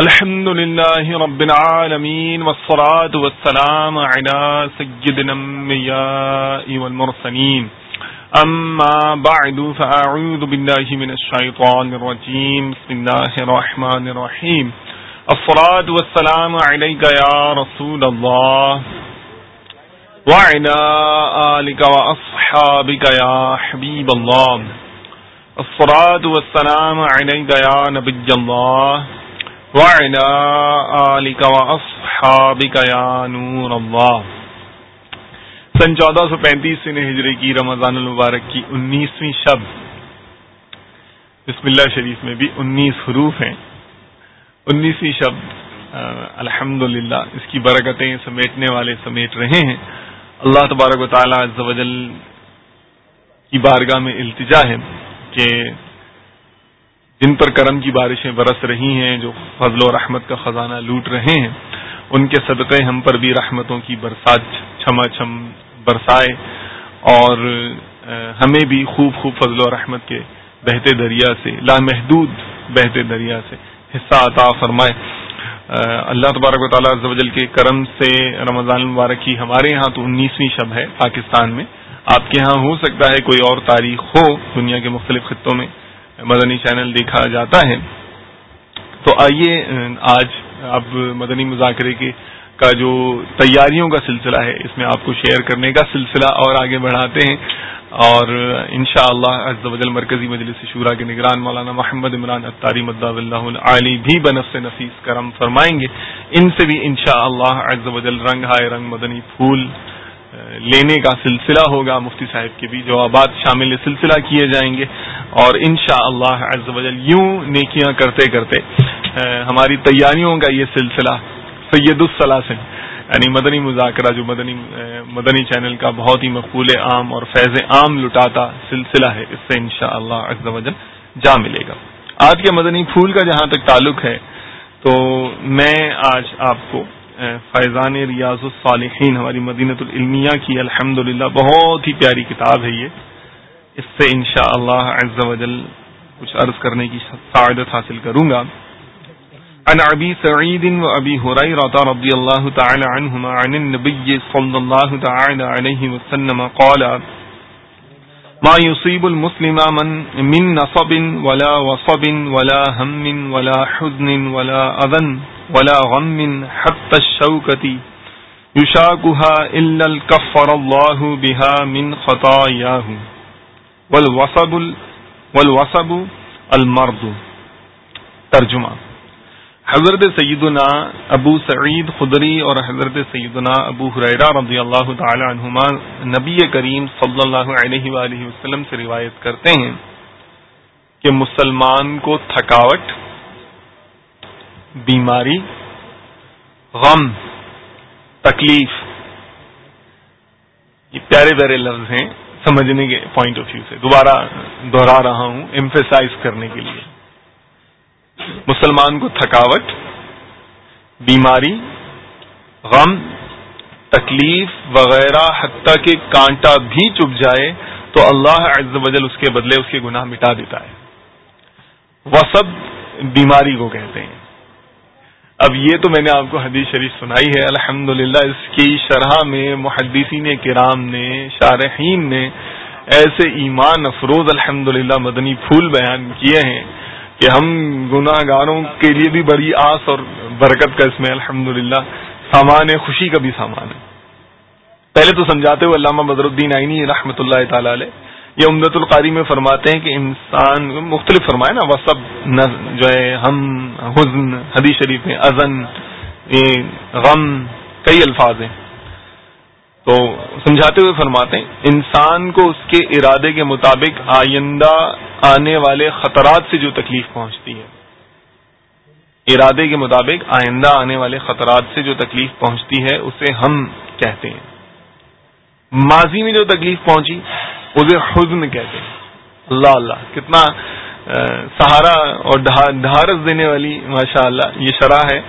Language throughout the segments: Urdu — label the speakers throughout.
Speaker 1: الحمد لله رب العالمين والصلاة والسلام على سيد الأنبياء والمرسلين. أما بعد، فأعوذ بالله من الشيطان الرجيم. بسم الله الرحمن الرحيم. الصلاة والسلام عليك يا رسول الله. وعلى آلك وأصحابك يا حبيب الله. الصلاة والسلام عليك يا نبي الله، وعلى آلك وأصحابك يا نور الله. سن چودہ سو پینتیس سن ہجری کی رمضان المبارک کی انیسویں شب۔ بسم اللہ شریف میں بھی انیس حروف ہیں۔ انیسویں شب الحمد اس کی برکتیں سمیٹنے والے سمیٹ رہے ہیں۔ اللہ تبارک و تعالیٰ جل کی بارگاہ میں التجا ہے۔ کہ جن پر کرم کی بارشیں برس رہی ہیں، جو فضل و رحمت کا خزانہ لوٹ رہے ہیں، ان کے صدقے ہم پر بھی رحمتوں کی برسات چھما چھم برسائے اور ہمیں بھی خوب خوب فضل و رحمت کے بہتے دریا سے، لامحدود بہتے دریا سے حصہ عطا فرمائے۔ اللہ تبارک و تعالیٰ زوجل کے کرم سے رمضان المبارک کی ہمارے ہاں تو انیسویں شب ہے پاکستان میں۔ آپ کے ہاں ہو سکتا ہے کوئی اور تاریخ ہو دنیا کے مختلف خطوں میں، مدنی چینل دیکھا جاتا ہے۔ تو آئیے، آج اب مدنی مذاکرے کے، کا جو تیاریوں کا سلسلہ ہے، اس میں آپ کو شیئر کرنے کا سلسلہ اور آگے بڑھاتے ہیں۔ اور شاء اللہ مرکزی مجلس شورا کے نگران مولانا محمد عمران اطاری مد اللہ علی بھی بنف سے نفیس کرم فرمائیں گے۔ ان سے بھی انشاء اللہ رنگ ہائے رنگ مدنی پھول لینے کا سلسلہ ہوگا مفتی صاحب کے بھی جوابات شامل سلسلہ کیے جائیں گے۔ اور ان شاء اللہ یوں نیکیاں کرتے کرتے ہماری تیاریوں کا یہ سلسلہ سید السلاسن یعنی مدنی مذاکرہ جو مدنی مدنی چینل کا بہت ہی مقبول عام اور فیض عام لٹاتا سلسلہ ہے، اس سے ان شاء اللہ جا ملے گا۔ آج کے مدنی پھول کا جہاں تک تعلق ہے، تو میں آج آپ کو فیضان ریاض الصالحین، ہماری مدینت العلمیہ کی الحمد بہت ہی پیاری کتاب ہے یہ۔ اس سے انشاء اللہ کچھ عرض کرنے کی سعادت حاصل کروں گا۔ عن ابي سعيد وابي هريره رضي الله تعالى عنهما عن النبي صلى الله تعالى عليه وسلم قال، ما يصيب المسلم من من نصب ولا وصب ولا هم ولا حزن ولا اذن ولا غم حتى الشوكة يشاكها إلا الكفر الله بها من خطاياه. والوصب, والوصب المرض. ترجمہ حضرت سیدنا ابو سعید خدری اور حضرت سیدنا ابو حریرہ رضی اللہ تعالی عنہما نبی کریم صلی اللہ علیہ وآلہ وسلم سے روایت کرتے ہیں کہ مسلمان کو تھکاوٹ بیماری، غم، تکلیف، یہ پیارے پیارے لفظ ہیں سمجھنے کے پوائنٹ آف ویو سے۔ دوبارہ دوہرا رہا ہوں ایمفیسائز کرنے کے لیے۔ مسلمان کو تھکاوٹ، بیماری، غم، تکلیف وغیرہ حتیٰ کہ کانٹا بھی چپ جائے تو اللہ عز و جل اس کے بدلے اس کے گناہ مٹا دیتا ہے۔ وہ سب بیماری کو کہتے ہیں۔ اب یہ تو میں نے آپ کو حدیث شریف سنائی ہے الحمد اس کی شرح میں محدثین کرام نے، شارحین نے ایسے ایمان افروز الحمد مدنی پھول بیان کیے ہیں کہ ہم گناہ گاروں کے لیے بھی بڑی آس اور برکت کا اس میں الحمد سامان ہے، خوشی کا بھی سامان ہے۔ پہلے تو سمجھاتے ہوئے علامہ بدر الدین آئینی رحمۃ اللہ تعالی علیہ یہ امدت القاری میں فرماتے ہیں کہ انسان مختلف فرمائے نا وہ سب جو ہے، ہم، حزن، حدیث شریف میں ازن غم، کئی الفاظ ہیں۔ تو سمجھاتے ہوئے فرماتے ہیں، انسان کو اس کے ارادے کے مطابق آئندہ آنے والے خطرات سے جو تکلیف پہنچتی ہے، ارادے کے مطابق آئندہ آنے والے خطرات سے جو تکلیف پہنچتی ہے، اسے ہم کہتے ہیں۔ ماضی میں جو تکلیف پہنچی اسے حزن کہتے ہیں۔ اللہ اللہ، کتنا سہارا اور ڈھارس دینے والی، ماشاء اللہ، یہ شرح ہے۔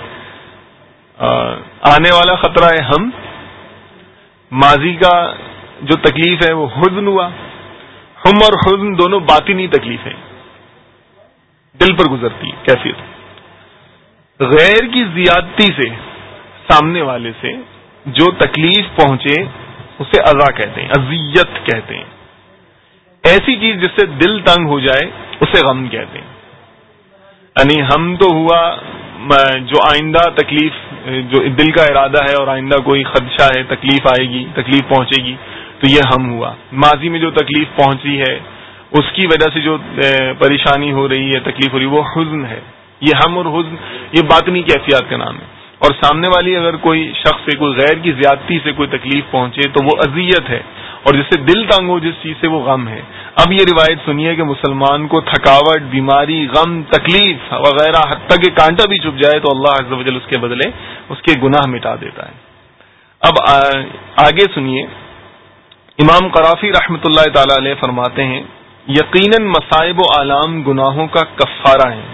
Speaker 1: آنے والا خطرہ ہے ہم۔ ماضی کا جو تکلیف ہے وہ حزن ہوا۔ ہم اور حزن دونوں باطنی تکلیف ہیں۔ دل پر گزرتی ہے، کیفیت۔ غیر کی زیادتی سے سامنے والے سے جو تکلیف پہنچے، اسے ازا کہتے ہیں، اذیت کہتے ہیں۔ ایسی چیز جس سے دل تنگ ہو جائے، اسے غم کہتے ہیں۔ یعنی ہم تو ہوا جو آئندہ تکلیف، جو دل کا ارادہ ہے اور آئندہ کوئی خدشہ ہے، تکلیف آئے گی، تکلیف پہنچے گی، تو یہ ہم ہوا۔ ماضی میں جو تکلیف پہنچی ہے، اس کی وجہ سے جو پریشانی ہو رہی ہے، تکلیف ہو رہی ہے، وہ حزن ہے۔ یہ ہم اور حزن، یہ باطنی کیفیات کا نام ہے۔ اور سامنے والی اگر کوئی شخص سے، کوئی غیر کی زیادتی سے کوئی تکلیف پہنچے، تو وہ اذیت ہے۔ اور جس سے دل تنگ ہو، جس چیز سے وہ غم ہے۔ اب یہ روایت سنیے کہ مسلمان کو تھکاوٹ، بیماری، غم، تکلیف وغیرہ حد تک کانٹا بھی چپ جائے تو اللہ عز و جل اس کے بدلے اس کے گناہ مٹا دیتا ہے۔ اب آگے سنیے۔ امام قرافی رحمۃ اللہ تعالی علیہ فرماتے ہیں، یقیناً مصائب و عالم گناہوں کا کفارہ ہے۔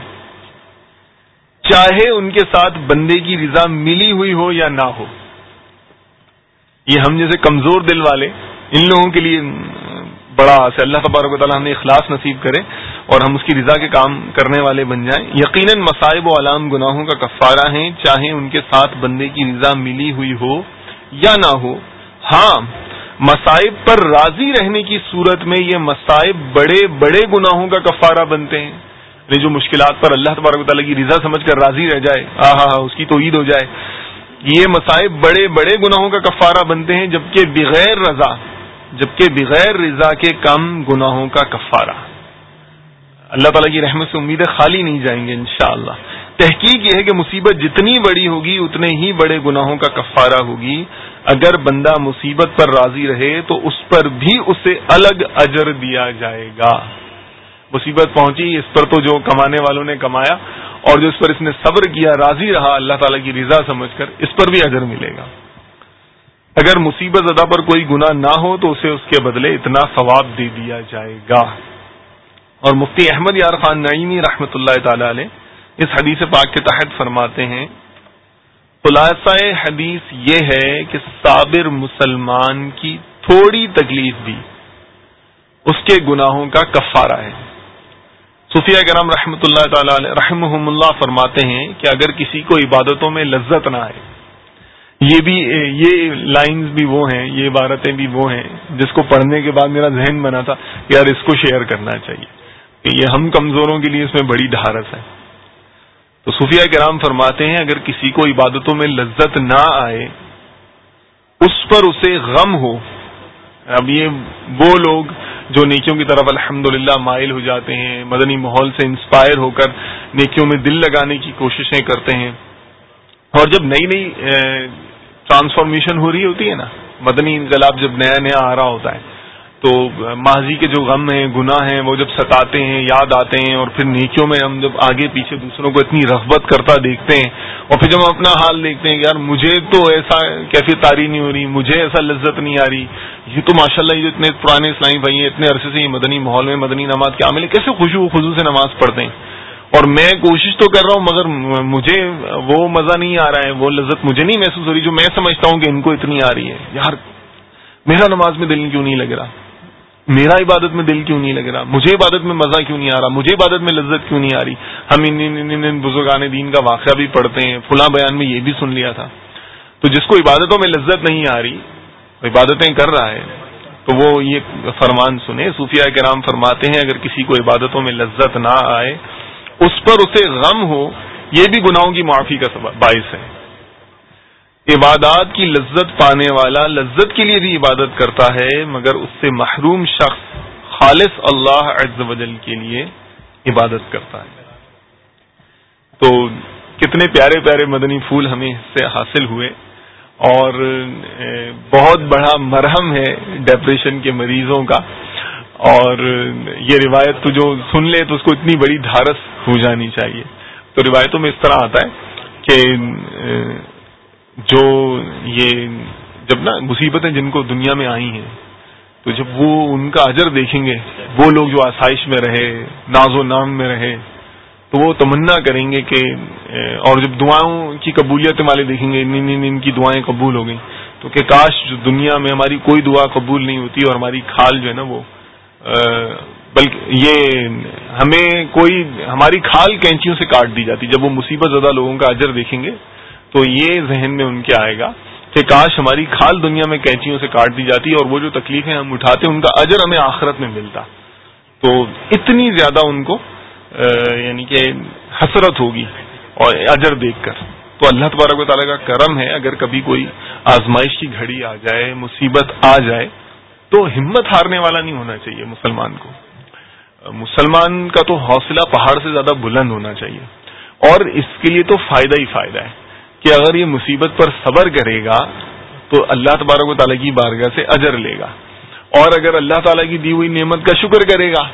Speaker 1: چاہے ان کے ساتھ بندے کی رضا ملی ہوئی ہو یا نہ ہو، یہ ہم جیسے کمزور دل والے ان لوگوں کے لیے بڑا آس ہے اللہ تبارک و تعالیٰ ہمیں اخلاص نصیب کرے اور ہم اس کی رضا کے کام کرنے والے بن جائیں۔ یقیناً مصائب و علام گناہوں کا کفارہ ہیں، چاہے ان کے ساتھ بندے کی رضا ملی ہوئی ہو یا نہ ہو۔ ہاں مصائب پر راضی رہنے کی صورت میں یہ مصائب بڑے بڑے گناہوں کا کفارہ بنتے ہیں۔ یعنی جو مشکلات پر اللہ تبارک و تعالیٰ کی رضا سمجھ کر راضی رہ جائے ہاں ہاں اس کی تو عید ہو جائے۔ یہ مصائب بڑے بڑے گناہوں کا کفارہ بنتے ہیں، جبکہ بغیر رضا جبکہ بغیر رضا کے کم گناہوں کا کفارہ۔ اللہ تعالیٰ کی رحمت سے امیدیں خالی نہیں جائیں گے انشاءاللہ۔ تحقیق یہ ہے کہ مصیبت جتنی بڑی ہوگی، اتنے ہی بڑے گناہوں کا کفارہ ہوگی۔ اگر بندہ مصیبت پر راضی رہے تو اس پر بھی اسے الگ اجر دیا جائے گا۔ مصیبت پہنچی، اس پر تو جو کمانے والوں نے کمایا اور جو اس پر اس نے صبر کیا، راضی رہا، اللہ تعالیٰ کی رضا سمجھ کر اس پر بھی اجر ملے گا۔ اگر مصیبت ادا پر کوئی گناہ نہ ہو تو اسے اس کے بدلے اتنا ثواب دے دیا جائے گا۔ اور مفتی احمد یار خان نعیمی رحمۃ اللہ تعالی علیہ اس حدیث پاک کے تحت فرماتے ہیں، خلاصہ حدیث یہ ہے کہ صابر مسلمان کی تھوڑی تکلیف بھی اس کے گناہوں کا کفارہ ہے۔ صوفیہ کرام رحمۃ اللہ تعالی رحم اللہ فرماتے ہیں کہ اگر کسی کو عبادتوں میں لذت نہ آئے یہ بھی، یہ لائنز بھی وہ ہیں، یہ عبارتیں بھی وہ ہیں، جس کو پڑھنے کے بعد میرا ذہن بنا تھا یار اس کو شیئر کرنا چاہیے۔ کہ یہ ہم کمزوروں کے لیے اس میں بڑی ڈھارس ہے۔ تو صوفیہ کرام فرماتے ہیں، اگر کسی کو عبادتوں میں لذت نہ آئے، اس پر اسے غم ہو۔ اب یہ وہ لوگ جو نیکیوں کی طرف الحمد مائل ہو جاتے ہیں، مدنی ماحول سے انسپائر ہو کر نیکیوں میں دل لگانے کی کوششیں کرتے ہیں۔ اور جب نئی نئی ٹرانسفارمیشن ہو رہی ہوتی ہے نا، مدنی انقلاب جب نیا نیا آ رہا ہوتا ہے، تو ماضی کے جو غم ہیں، گناہ ہیں، وہ جب ستاتے ہیں، یاد آتے ہیں، اور پھر نیکیوں میں ہم جب آگے پیچھے دوسروں کو اتنی رغبت کرتا دیکھتے ہیں، اور پھر جب ہم اپنا حال دیکھتے ہیں کہ یار، مجھے تو ایسا کیفی تاری نہیں ہو رہی، مجھے ایسا لذت نہیں آ رہی، یہ تو ماشاء اللہ یہ اتنے پرانے اسلامی بھائی ہیں، اتنے عرصے سے یہ مدنی ماحول میں مدنی نماز کے عامل کیسے خوشو خزو سے نماز پڑھتے ہیں؟ اور میں کوشش تو کر رہا ہوں مگر مجھے وہ مزہ نہیں آ رہا ہے وہ لذت مجھے نہیں محسوس ہو رہی جو میں سمجھتا ہوں کہ ان کو اتنی آ رہی ہے۔ یار میرا نماز میں دل کیوں نہیں لگ رہا؟ میرا عبادت میں دل کیوں نہیں لگ رہا؟ مجھے عبادت میں مزہ کیوں نہیں آ رہا؟ مجھے عبادت میں لذت کیوں نہیں آ رہی؟ ہم ان ان, ان بزرگان دین کا واقعہ بھی پڑھتے ہیں فلاں بیان میں یہ بھی سن لیا تھا۔ تو جس کو عبادتوں میں لذت نہیں آ رہی عبادتیں کر رہا ہے تو وہ یہ فرمان سنے صوفیہ کے فرماتے ہیں اگر کسی کو عبادتوں میں لذت نہ آئے اس پر اسے غم ہو، یہ بھی گناہوں کی معافی کا باعث ہے۔ عبادات کی لذت پانے والا لذت کے لیے بھی عبادت کرتا ہے، مگر اس سے محروم شخص خالص اللہ عز و جل کے لیے عبادت کرتا ہے۔ تو کتنے پیارے پیارے مدنی پھول ہمیں اس سے حاصل ہوئے، اور بہت بڑا مرہم ہے ڈپریشن کے مریضوں کا۔ اور یہ روایت تو جو سن لے تو اس کو اتنی بڑی دھارس ہو جانی چاہیے۔ تو روایتوں میں اس طرح آتا ہے کہ، جو یہ جب نا مصیبتیں جن کو دنیا میں آئی ہیں، تو جب وہ ان کا اجر دیکھیں گے، وہ لوگ جو آسائش میں رہے، ناز و نام میں رہے، تو وہ تمنا کریں گے کہ، اور جب دعاؤں کی قبولیت والے دیکھیں گے ان ان کی دعائیں قبول ہو گئیں۔ تو کہ کاش جو دنیا میں ہماری کوئی دعا قبول نہیں ہوتی اور ہماری کھال جو ہے نا وہ بلکہ یہ ہمیں کوئی ہماری کھال کینچیوں سے کاٹ دی جاتی، جب وہ مصیبت زدہ لوگوں کا اجر دیکھیں گے، تو یہ ذہن میں ان کے آئے گا کہ کاش ہماری کھال دنیا میں کینچیوں سے کاٹ دی جاتی اور وہ جو تکلیفیں ہم اٹھاتے، ان کا اجر ہمیں آخرت میں ملتا۔ تو اتنی زیادہ ان کو یعنی کہ حسرت ہوگی اور اجر دیکھ کر۔ تو اللہ تبارک و تعالیٰ کا کرم ہے، اگر کبھی کوئی آزمائش کی گھڑی آ جائے، مصیبت آ جائے تو ہمت ہارنے والا نہیں ہونا چاہیے مسلمان کو۔ مسلمان کا تو حوصلہ پہاڑ سے زیادہ بلند ہونا چاہیے۔ اور اس کے لیے تو فائدہ ہی فائدہ ہے کہ اگر یہ مصیبت پر صبر کرے گا تو اللہ تبارک و تعالیٰ کی بارگاہ سے اجر لے گا۔ اور اگر اللہ تعالیٰ کی دی ہوئی نعمت کا شکر کرے گا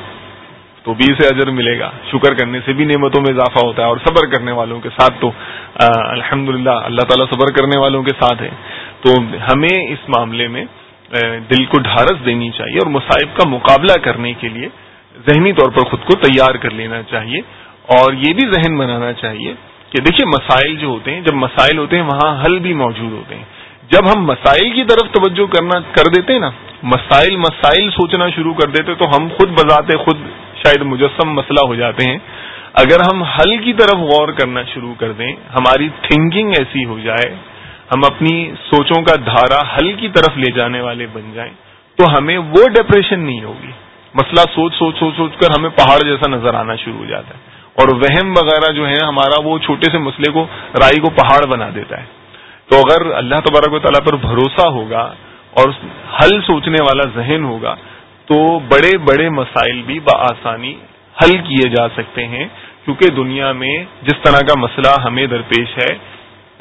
Speaker 1: تو بھی اسے اجر ملے گا۔ شکر کرنے سے بھی نعمتوں میں اضافہ ہوتا ہے اور صبر کرنے والوں کے ساتھ تو الحمد اللہ تعالیٰ صبر کرنے والوں کے ساتھ ہے۔ تو ہمیں اس معاملے میں دل کو ڈھارس دینی چاہیے اور مصائب کا مقابلہ کرنے کے لیے ذہنی طور پر خود کو تیار کر لینا چاہیے اور یہ بھی ذہن بنانا چاہیے کہ دیکھیے مسائل جو ہوتے ہیں، جب مسائل ہوتے ہیں، وہاں حل بھی موجود ہوتے ہیں۔ جب ہم مسائل کی طرف توجہ کرنا کر دیتے ہیں نا، مسائل مسائل سوچنا شروع کر دیتے تو ہم خود بذاتے خود شاید مجسم مسئلہ ہو جاتے ہیں۔ اگر ہم حل کی طرف غور کرنا شروع کر دیں، ہماری تھنکنگ ایسی ہو جائے ہم اپنی سوچوں کا دھارا حل کی طرف لے جانے والے بن جائیں تو ہمیں وہ ڈپریشن نہیں ہوگی۔ مسئلہ سوچ سوچ سوچ سوچ کر ہمیں پہاڑ جیسا نظر آنا شروع ہو جاتا ہے۔ اور وہم وغیرہ جو ہے ہمارا وہ چھوٹے سے مسئلے کو رائی کو پہاڑ بنا دیتا ہے۔ تو اگر اللہ تبارک و تعالیٰ پر بھروسہ ہوگا اور حل سوچنے والا ذہن ہوگا، تو بڑے بڑے مسائل بھی بآسانی حل کیے جا سکتے ہیں۔ کیونکہ دنیا میں جس طرح کا مسئلہ ہمیں درپیش ہے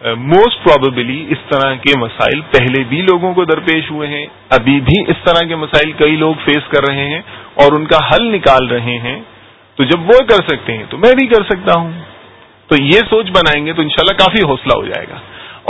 Speaker 1: Uh, موسٹ پرابیبلی اس طرح کے مسائل پہلے بھی لوگوں کو درپیش ہوئے ہیں، ابھی بھی اس طرح کے مسائل کئی لوگ فیس کر رہے ہیں اور ان کا حل نکال رہے ہیں۔ تو جب وہ کر سکتے ہیں تو میں بھی کر سکتا ہوں۔ تو یہ سوچ بنائیں گے تو انشاءاللہ کافی حوصلہ ہو جائے گا۔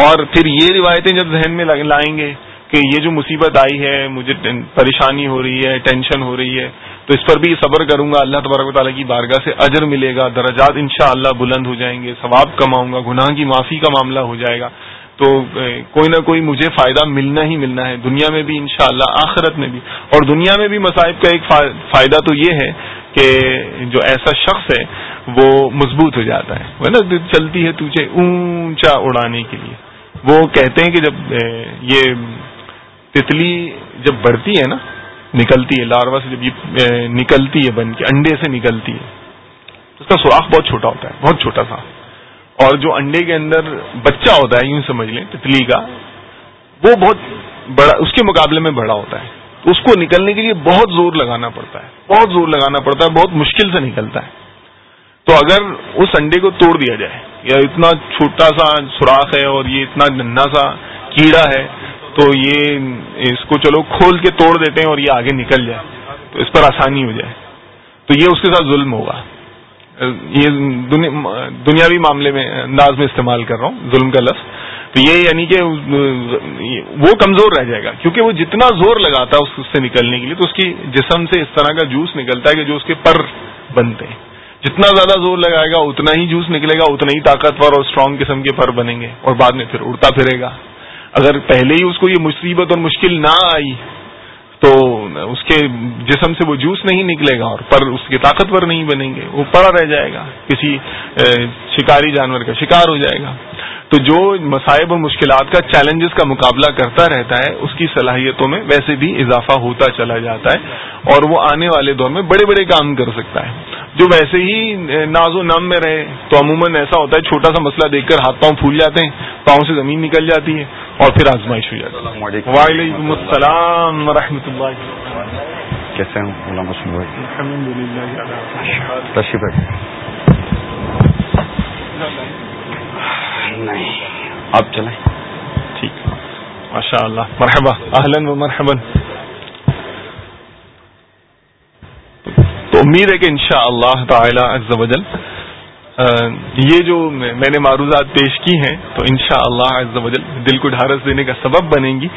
Speaker 1: اور پھر یہ روایتیں جب ذہن میں لائیں گے کہ یہ جو مصیبت آئی ہے، مجھے پریشانی ہو رہی ہے، ٹینشن ہو رہی ہے تو اس پر بھی صبر کروں گا، اللہ تبارک و تعالیٰ کی بارگاہ سے اجر ملے گا، درجات انشاءاللہ اللہ بلند ہو جائیں گے، ثواب کماؤں گا، گناہ کی معافی کا معاملہ ہو جائے گا۔ تو کوئی نہ کوئی مجھے فائدہ ملنا ہی ملنا ہے، دنیا میں بھی انشاءاللہ، آخرت میں بھی۔ اور دنیا میں بھی مصائب کا ایک فائدہ تو یہ ہے کہ جو ایسا شخص ہے، وہ مضبوط ہو جاتا ہے۔ نا چلتی ہے تجھے اونچا اڑانے کے لیے۔ وہ کہتے ہیں کہ جب یہ تتلی جب بڑھتی ہے نا نکلتی ہے لاروا سے جب یہ نکلتی ہے بن کے، انڈے سے نکلتی ہے اس کا سوراخ بہت چھوٹا ہوتا ہے، بہت چھوٹا سا اور جو انڈے کے اندر بچہ ہوتا ہے، یوں سمجھ لیں، تتلی کا، وہ بہت بڑا، اس کے مقابلے میں بڑا ہوتا ہے۔ تو اس کو نکلنے کے لیے بہت زور لگانا پڑتا ہے، بہت زور لگانا پڑتا ہے، بہت مشکل سے نکلتا ہے۔ تو اگر اس انڈے کو توڑ دیا جائے، یا اتنا چھوٹا سا سوراخ ہے اور یہ اتنا ننا سا کیڑا ہے تو یہ اس کو چلو کھول کے توڑ دیتے ہیں اور یہ آگے نکل جائے تو اس پر آسانی ہو جائے تو یہ اس کے ساتھ ظلم ہوگا یہ دنیاوی معاملے میں انداز میں استعمال کر رہا ہوں، ظلم کا لفظ۔ تو یہ یعنی کہ وہ کمزور رہ جائے گا، کیونکہ وہ جتنا زور لگاتا ہے اس سے نکلنے کے لیے تو اس کی جسم سے اس طرح کا جوس نکلتا ہے کہ جو اس کے پر بنتے ہیں۔ جتنا زیادہ زور لگائے گا، اتنا ہی جوس نکلے گا، اتنا ہی طاقتور اور اسٹرانگ قسم کے پر بنیں گے اور بعد میں پھر اڑتا پھرے گا۔ اگر پہلے ہی اس کو یہ مصیبت اور مشکل نہ آئی، تو اس کے جسم سے وہ جوس نہیں نکلے گا اور پر اس کے طاقتور نہیں بنیں گے، وہ پڑا رہ جائے گا، کسی شکاری جانور کا شکار ہو جائے گا۔ تو جو مصائب اور مشکلات کا چیلنجز کا مقابلہ کرتا رہتا ہے اس کی صلاحیتوں میں ویسے بھی اضافہ ہوتا چلا جاتا ہے اور وہ آنے والے دور میں بڑے بڑے کام کر سکتا ہے۔ جو ویسے ہی ناز و نم میں رہے تو عموماً ایسا ہوتا ہے چھوٹا سا مسئلہ دیکھ کر ہاتھ پاؤں پھول جاتے ہیں پاؤں سے زمین نکل جاتی ہے اور پھر آزمائش ہو جاتی ہے۔ وعلیکم السلام و رحمۃ اللہ۔
Speaker 2: کیسے ہیں؟ نہیں. آپ چلیں.
Speaker 1: ٹھیک. ماشاء اللہ مرحبا. اہلن و مرحبا. تو امید ہے کہ انشاء اللہ تعالی وجل یہ جو میں نے معروضات پیش کی ہیں، تو انشاء اللہ وجل دل کو ڈھارس دینے کا سبب بنے گی،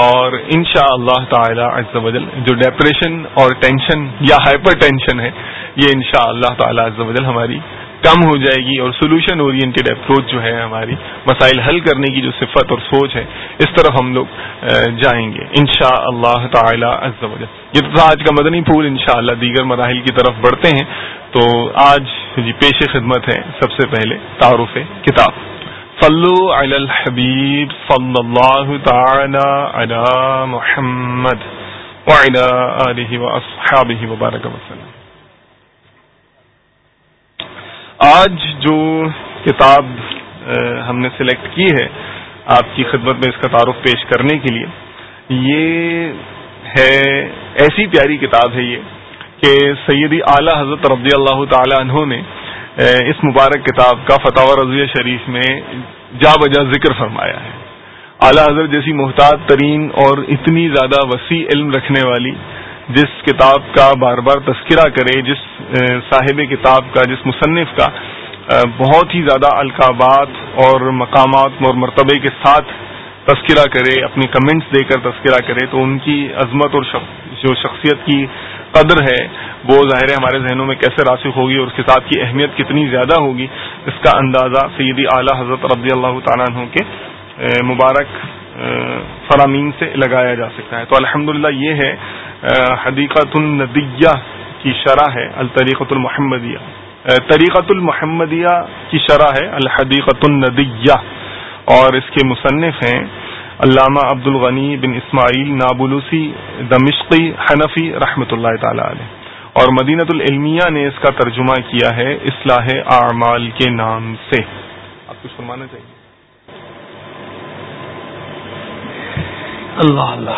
Speaker 1: اور انشاء اللہ تعالی وجل جو ڈپریشن اور ٹینشن یا ہائپر ٹینشن ہے، یہ انشاء اللہ تعالی وجل ہماری کم ہو جائے گی اور سولوشن اورینٹیڈ اپروچ جو ہے ہماری، مسائل حل کرنے کی جو صفت اور سوچ ہے، اس طرف ہم لوگ جائیں گے۔ ان شاء اللہ تعالی یہ تو آج کا مدنی پھول ان شاء اللہ دیگر مراحل کی طرف بڑھتے ہیں۔ تو آج جی پیش خدمت ہے سب سے پہلے تعارف کتاب۔ صلو علی الحبیب صلی اللہ تعالی علی محمد وعلی آلہ واصحابہ وبارک وسلم آج جو کتاب ہم نے سلیکٹ کی ہے آپ کی خدمت میں اس کا تعارف پیش کرنے کے لیے، یہ ہے، ایسی پیاری کتاب ہے یہ کہ سیدی اعلی حضرت رضی اللہ تعالی عنہ نے اس مبارک کتاب کا فتح رضویہ شریف میں جا بجا ذکر فرمایا ہے۔ اعلی حضرت جیسی محتاط ترین اور اتنی زیادہ وسیع علم رکھنے والی جس کتاب کا بار بار تذکرہ کرے جس صاحب کتاب کا، جس مصنف کا بہت ہی زیادہ القابات اور مقامات اور مرتبے کے ساتھ تذکرہ کرے اپنی کمنٹس دے کر تذکرہ کرے تو ان کی عظمت اور جو شخصیت کی قدر ہے، وہ ظاہر ہے ہمارے ذہنوں میں کیسے راسخ ہوگی اور اس کتاب کی اہمیت کتنی زیادہ ہوگی، اس کا اندازہ سیدی اعلیٰ حضرت رضی اللہ تعالیٰ عنہ کے مبارک فرامین سے لگایا جا سکتا ہے۔ تو الحمد یہ ہے حدیقت الندیہ کی شرح ہے، الطریقۃ المحمدیہ۔ طریقۃ المحمدیہ کی شرح ہے، الحدیقۃ الندیہ اور اس کے مصنف ہیں علامہ عبد الغنی بن اسماعیل نابلوسی، دمشقی، حنفی رحمۃ اللہ تعالی علیہ۔ اور مدینت العلمیہ نے اس کا ترجمہ کیا ہے، اصلاح اعمال کے نام سے۔ آپ کچھ فرمانا چاہیے؟
Speaker 2: اللہ اللہ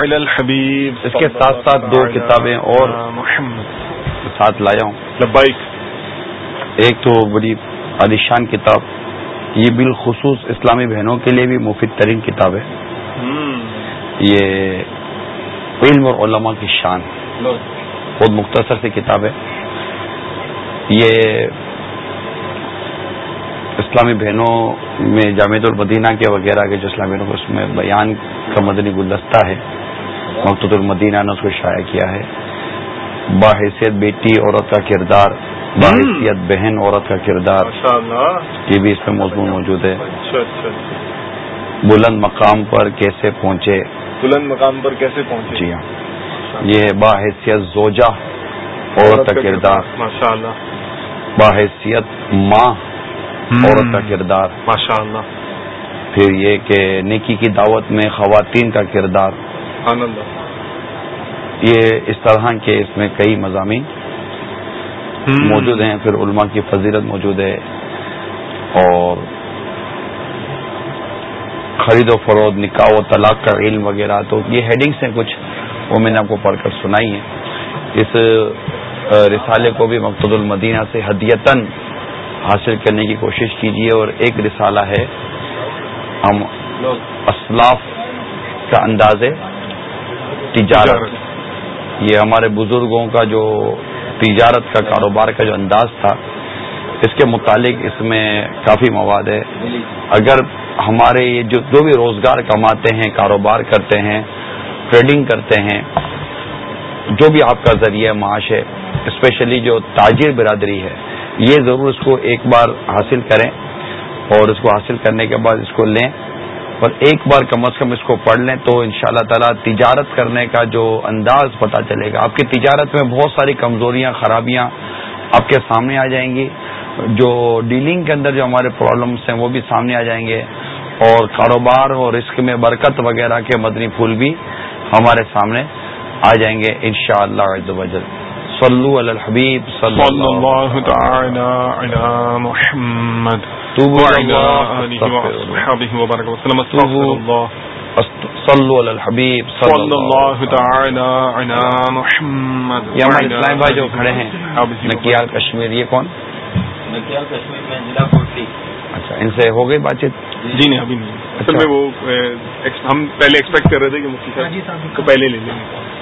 Speaker 2: علی الحبیب. اس کے ساتھ ساتھ دو کتابیں اور محمد. ساتھ لایا ہوں۔
Speaker 1: لبائک
Speaker 2: ایک تو بڑی عالیشان کتاب یہ بالخصوص اسلامی بہنوں کے لیے بھی مفید ترین کتاب ہے۔ یہ علم اور علماء کی شان بہت مختصر سی کتاب ہے۔ یہ اسلامی بہنوں میں جامع المدینہ کے وغیرہ کے جو اسلامی بہنوں اس میں بیان کا مدنی گلدستہ ہے مقتد المدینہ نے اس کو شائع کیا ہے۔ باحیثیت بیٹی عورت کا کردار باحثیت بہن عورت کا کردار یہ بھی اس میں مضمون موجود ہے۔ اچھا، اچھا، اچھا۔ بلند مقام پر کیسے پہنچے؟
Speaker 1: بلند مقام پر کیسے پہنچے؟
Speaker 2: جی ہاں۔ یہ باحثیت زوجہ عورت کا کردار۔
Speaker 1: ماشاء اللہ
Speaker 2: باحثیت ماں عورت کا کردار۔
Speaker 1: ماشاء اللہ
Speaker 2: پھر یہ کہ نیکی کی دعوت میں خواتین کا کردار۔ یہ اس طرح کے اس میں کئی مضامین موجود ہیں پھر علماء کی فضیلت موجود ہے۔ اور خرید و فروغ نکاح و طلاق کا علم وغیرہ تو یہ ہیڈنگس ہیں کچھ وہ میں نے آپ کو پڑھ کر سنائی ہیں۔ اس رسالے کو بھی مقتد المدینہ سے ہدیتن حاصل کرنے کی کوشش کیجیے اور ایک رسالہ ہے، ہم اسلاف کا انداز تجارت۔ یہ ہمارے بزرگوں کا جو تجارت کا کاروبار کا جو انداز تھا، اس کے متعلق اس میں کافی مواد ہے۔ اگر ہمارے یہ جو جو بھی روزگار کماتے ہیں، کاروبار کرتے ہیں، ٹریڈنگ کرتے ہیں، جو بھی آپ کا ذریعہ معاش ہے، اسپیشلی جو تاجر برادری ہے یہ ضرور اس کو ایک بار حاصل کریں اور اس کو حاصل کرنے کے بعد اس کو لیں اور ایک بار کم از کم اس کو پڑھ لیں تو ان شاء اللہ تعالیٰ تجارت کرنے کا جو انداز پتہ چلے گا۔ آپ کی تجارت میں بہت ساری کمزوریاں، خرابیاں آپ کے سامنے آ جائیں گی۔ جو ڈیلنگ کے اندر جو ہمارے پرابلمس ہیں وہ بھی سامنے آ جائیں گے اور کاروبار اور رسک میں برکت وغیرہ کے مدنی پھول بھی ہمارے سامنے آ جائیں گے ان شاء اللہ صلو علی الحبیب صلی اللہ تعالی علی محمد توبوا صلو علی الحبیب صلی اللہ تعالی علی محمد یہ ہمارے اسلام بھائی جو کھڑے ہیں نکیال کشمیر یہ کون؟ نکیال کشمیر میں ضلع کوٹی اچھا ان سے ہو گئی بات چیت؟
Speaker 1: جی نہیں ابھی نہیں۔ اصل میں وہ ہم پہلے ایکسپیکٹ کر رہے تھے کہ مفتی صاحب ہاں جی، کو پہلے لے لیں گے۔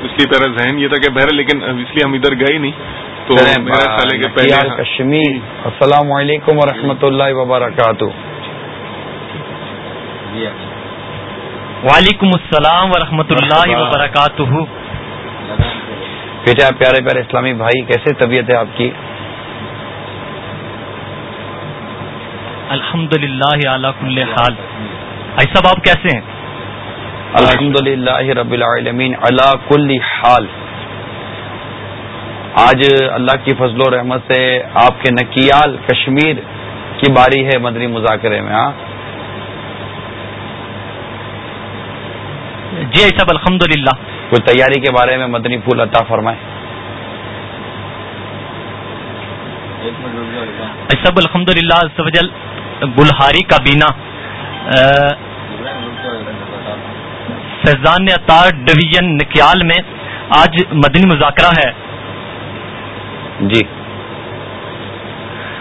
Speaker 1: اس لیے میرا ذہن یہ تھا کہ بہر لیکن اس لیے ہم ادھر گئے نہیں۔ تو۔
Speaker 2: کشمیر السلام علیکم و اللہ وبرکاتہ۔
Speaker 3: وعلیکم السلام ورحمۃ اللہ وبرکاتہ۔
Speaker 2: بیٹا پیارے پیارے اسلامی بھائی کیسے طبیعت ہے آپ کی؟
Speaker 3: الحمد للہ اعلیٰ کل حال۔ بھائی صاحب آپ کیسے ہیں؟
Speaker 2: الحمد للہ رب العالمین اللہ کل حال۔ آج اللہ کی فضل و رحمت سے آپ کے نکیال کشمیر کی باری ہے مدنی مذاکرے میں ہاں۔
Speaker 3: جی صاحب الحمد للہ
Speaker 2: کوئی تیاری کے بارے میں مدنی پھول عطا فرمائے
Speaker 3: سب الحمد للہ بلہاری کا بینا۔ فیضان اطار ڈویژن نکیال میں آج مدنی مذاکرہ ہے۔
Speaker 2: جی۔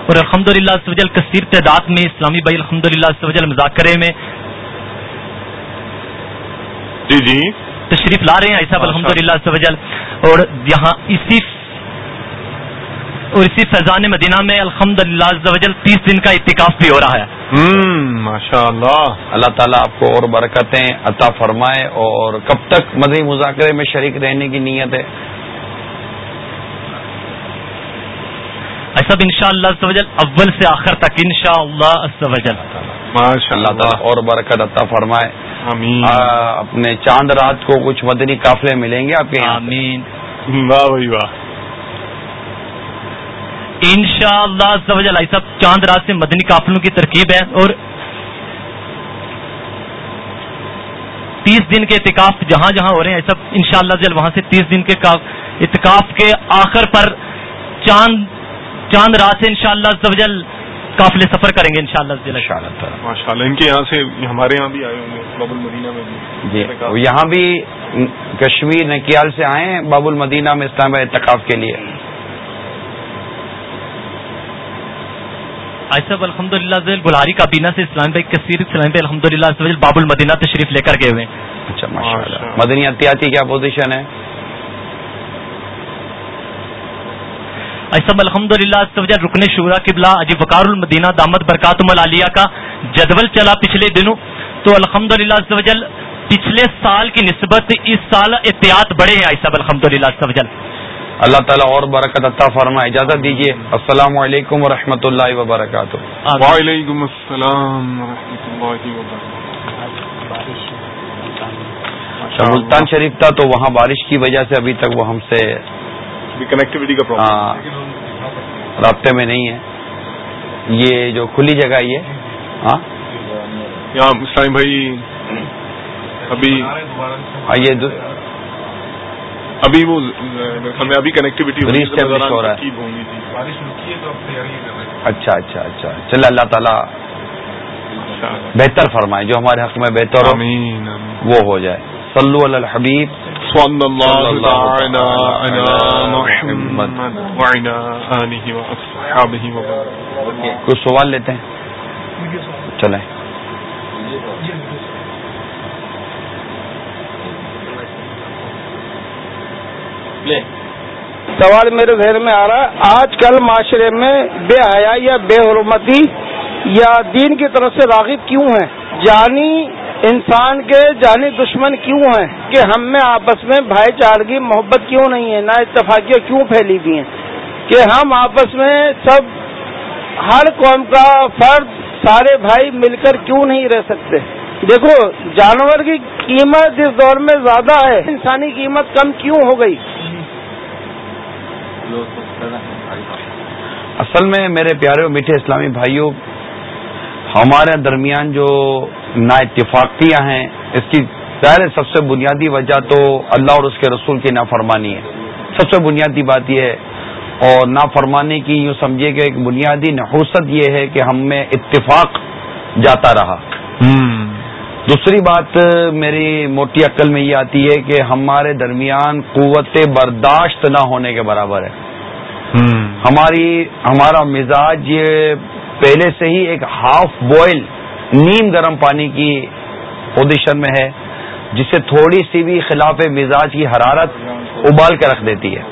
Speaker 3: اور الحمد للہ سوجل کثیر تعداد میں اسلامی بھائی الحمد للہ سوجل مذاکرے میں
Speaker 1: جی جی۔
Speaker 3: تشریف لا رہے ہیں صاحب الحمد للہ سوجل اور یہاں اسی اور اسی فیضان مدینہ میں الحمد للہ تیس دن کا اتکاف بھی ہو رہا ہے۔
Speaker 1: ماشاء اللہ
Speaker 2: اللہ تعالیٰ آپ کو اور برکتیں عطا فرمائے اور کب تک مدنی مذاکرے میں شریک رہنے کی نیت ہے؟
Speaker 3: ایسا ان شاء اللہ اول سے آخر تک ان شاء اللہ
Speaker 2: اللہ تعالیٰ اور برکت عطا فرمائے۔
Speaker 1: آمین۔
Speaker 2: اپنے چاند رات کو کچھ مدنی قافلے ملیں گے آپ کے
Speaker 3: آمین۔
Speaker 1: واہ بھائی واہ۔
Speaker 3: ان شاء اللہ صاحب چاند رات سے مدنی قافلوں کی ترکیب ہے اور تیس دن کے اعتکاف جہاں جہاں ہو رہے ہیں سب ان شاء اللہ وہاں سے تیس دن کے اعتکاف کے آخر پر چاند چاند رات سے انشاءاللہ شاء اللہ قافلے سفر کریں گے انشاءاللہ
Speaker 2: شاء اللہ
Speaker 1: ماشاء اللہ ان کے یہاں سے ہمارے یہاں بھی آئے ہوں گے باب المدینہ میں بھی۔
Speaker 2: جی یہاں بھی کشمیر نکیال سے آئے ہیں باب المدینہ میں اسلام اتقاف کے لیے۔
Speaker 3: صاحب الحمد للہ بلاری کابینہ سے اسلام بھائی کثیر اسلام بھائی الحمد للہ باب المدینہ تشریف لے کر گئے ہوئے
Speaker 2: اچھا مدنی احتیاطی کیا پوزیشن ہے؟
Speaker 3: ایسا الحمد للہ رکن شورا قبلہ اجی وقار المدینہ دامت برکاتم العالیہ کا جدول چلا پچھلے دنوں۔ تو الحمد للہ پچھلے سال کی نسبت اس سال احتیاط بڑے ہیں ایسا الحمد للہ
Speaker 2: اللہ تعالیٰ اور برکت عطا فرما اجازت دیجیے السلام علیکم و رحمۃ اللہ وبرکاتہ۔
Speaker 1: وعلیکم السلام
Speaker 2: ملتان شریف تھا تو وہاں بارش کی وجہ سے ابھی تک وہ ہم سے
Speaker 1: کنیکٹیوٹی کا پرابلم
Speaker 2: رابطے میں نہیں ہے۔ یہ جو کھلی جگہ یہ ہاں؟
Speaker 1: بھائی ابھی
Speaker 2: یہ
Speaker 1: ابھی وہ ہمیں ابھی کنیکٹیوٹی
Speaker 2: ہو رہا ہے۔ اچھا اچھا اچھا۔ چلے اللہ تعالیٰ بہتر فرمائے جو ہمارے حق میں بہتر ہو وہ ہو جائے۔ صلو علی الحبیب۔
Speaker 1: صلی اللہ
Speaker 2: کچھ سوال لیتے ہیں؟ چلیں۔
Speaker 4: سوال میرے ذہن میں آ رہا ہے، آج کل معاشرے میں بے حیا یا بے حرمتی یا دین کی طرف سے راغب کیوں ہیں؟ جانی انسان کے، جانی دشمن کیوں ہیں؟ کہ ہم میں آپس میں بھائی چارگی محبت کیوں نہیں ہے؟ نہ اتفاقیاں کیوں پھیلی ہوئی ہیں؟ کہ ہم آپس میں سب، ہر قوم کا فرد، سارے بھائی مل کر کیوں نہیں رہ سکتے؟ دیکھو، جانور کی قیمت اس دور میں زیادہ ہے۔ انسانی قیمت کم کیوں ہو گئی؟
Speaker 2: اصل میں میرے پیارے اور میٹھے اسلامی بھائیوں، ہمارے درمیان جو نا اتفاقیاں ہیں، اس کی ظاہر سب سے بنیادی وجہ تو اللہ اور اس کے رسول کی نافرمانی ہے۔ سب سے بنیادی بات یہ ہے اور نافرمانی کی یوں سمجھیے کہ ایک بنیادی نحوست یہ ہے کہ ہم میں اتفاق جاتا رہا۔ دوسری بات میری موٹی عقل میں یہ آتی ہے کہ ہمارے درمیان قوت برداشت نہ ہونے کے برابر ہے۔ ہماری ہمارا مزاج یہ پہلے سے ہی ایک ہاف بوائل نیم گرم پانی کی پوزیشن میں ہے جسے تھوڑی سی بھی خلاف مزاج کی حرارت ابال کے رکھ دیتی ہے۔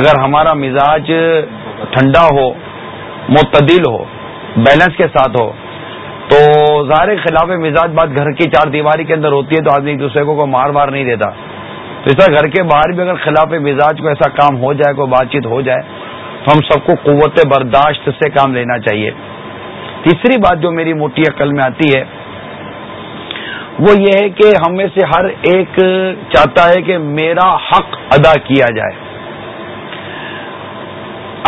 Speaker 2: اگر ہمارا مزاج ٹھنڈا ہو معتدل ہو بیلنس کے ساتھ ہو تو ظاہر خلاف مزاج بات گھر کی چار دیواری کے اندر ہوتی ہے تو آدمی ایک دوسرے کو کوئی مار مار نہیں دیتا۔ تو اس طرح گھر کے باہر بھی اگر خلاف مزاج کو ایسا کام ہو جائے، کوئی بات چیت ہو جائے، تو ہم سب کو قوت برداشت سے کام لینا چاہیے۔ تیسری بات جو میری موٹی عقل میں آتی ہے، وہ یہ ہے کہ ہم میں سے ہر ایک چاہتا ہے کہ میرا حق ادا کیا جائے۔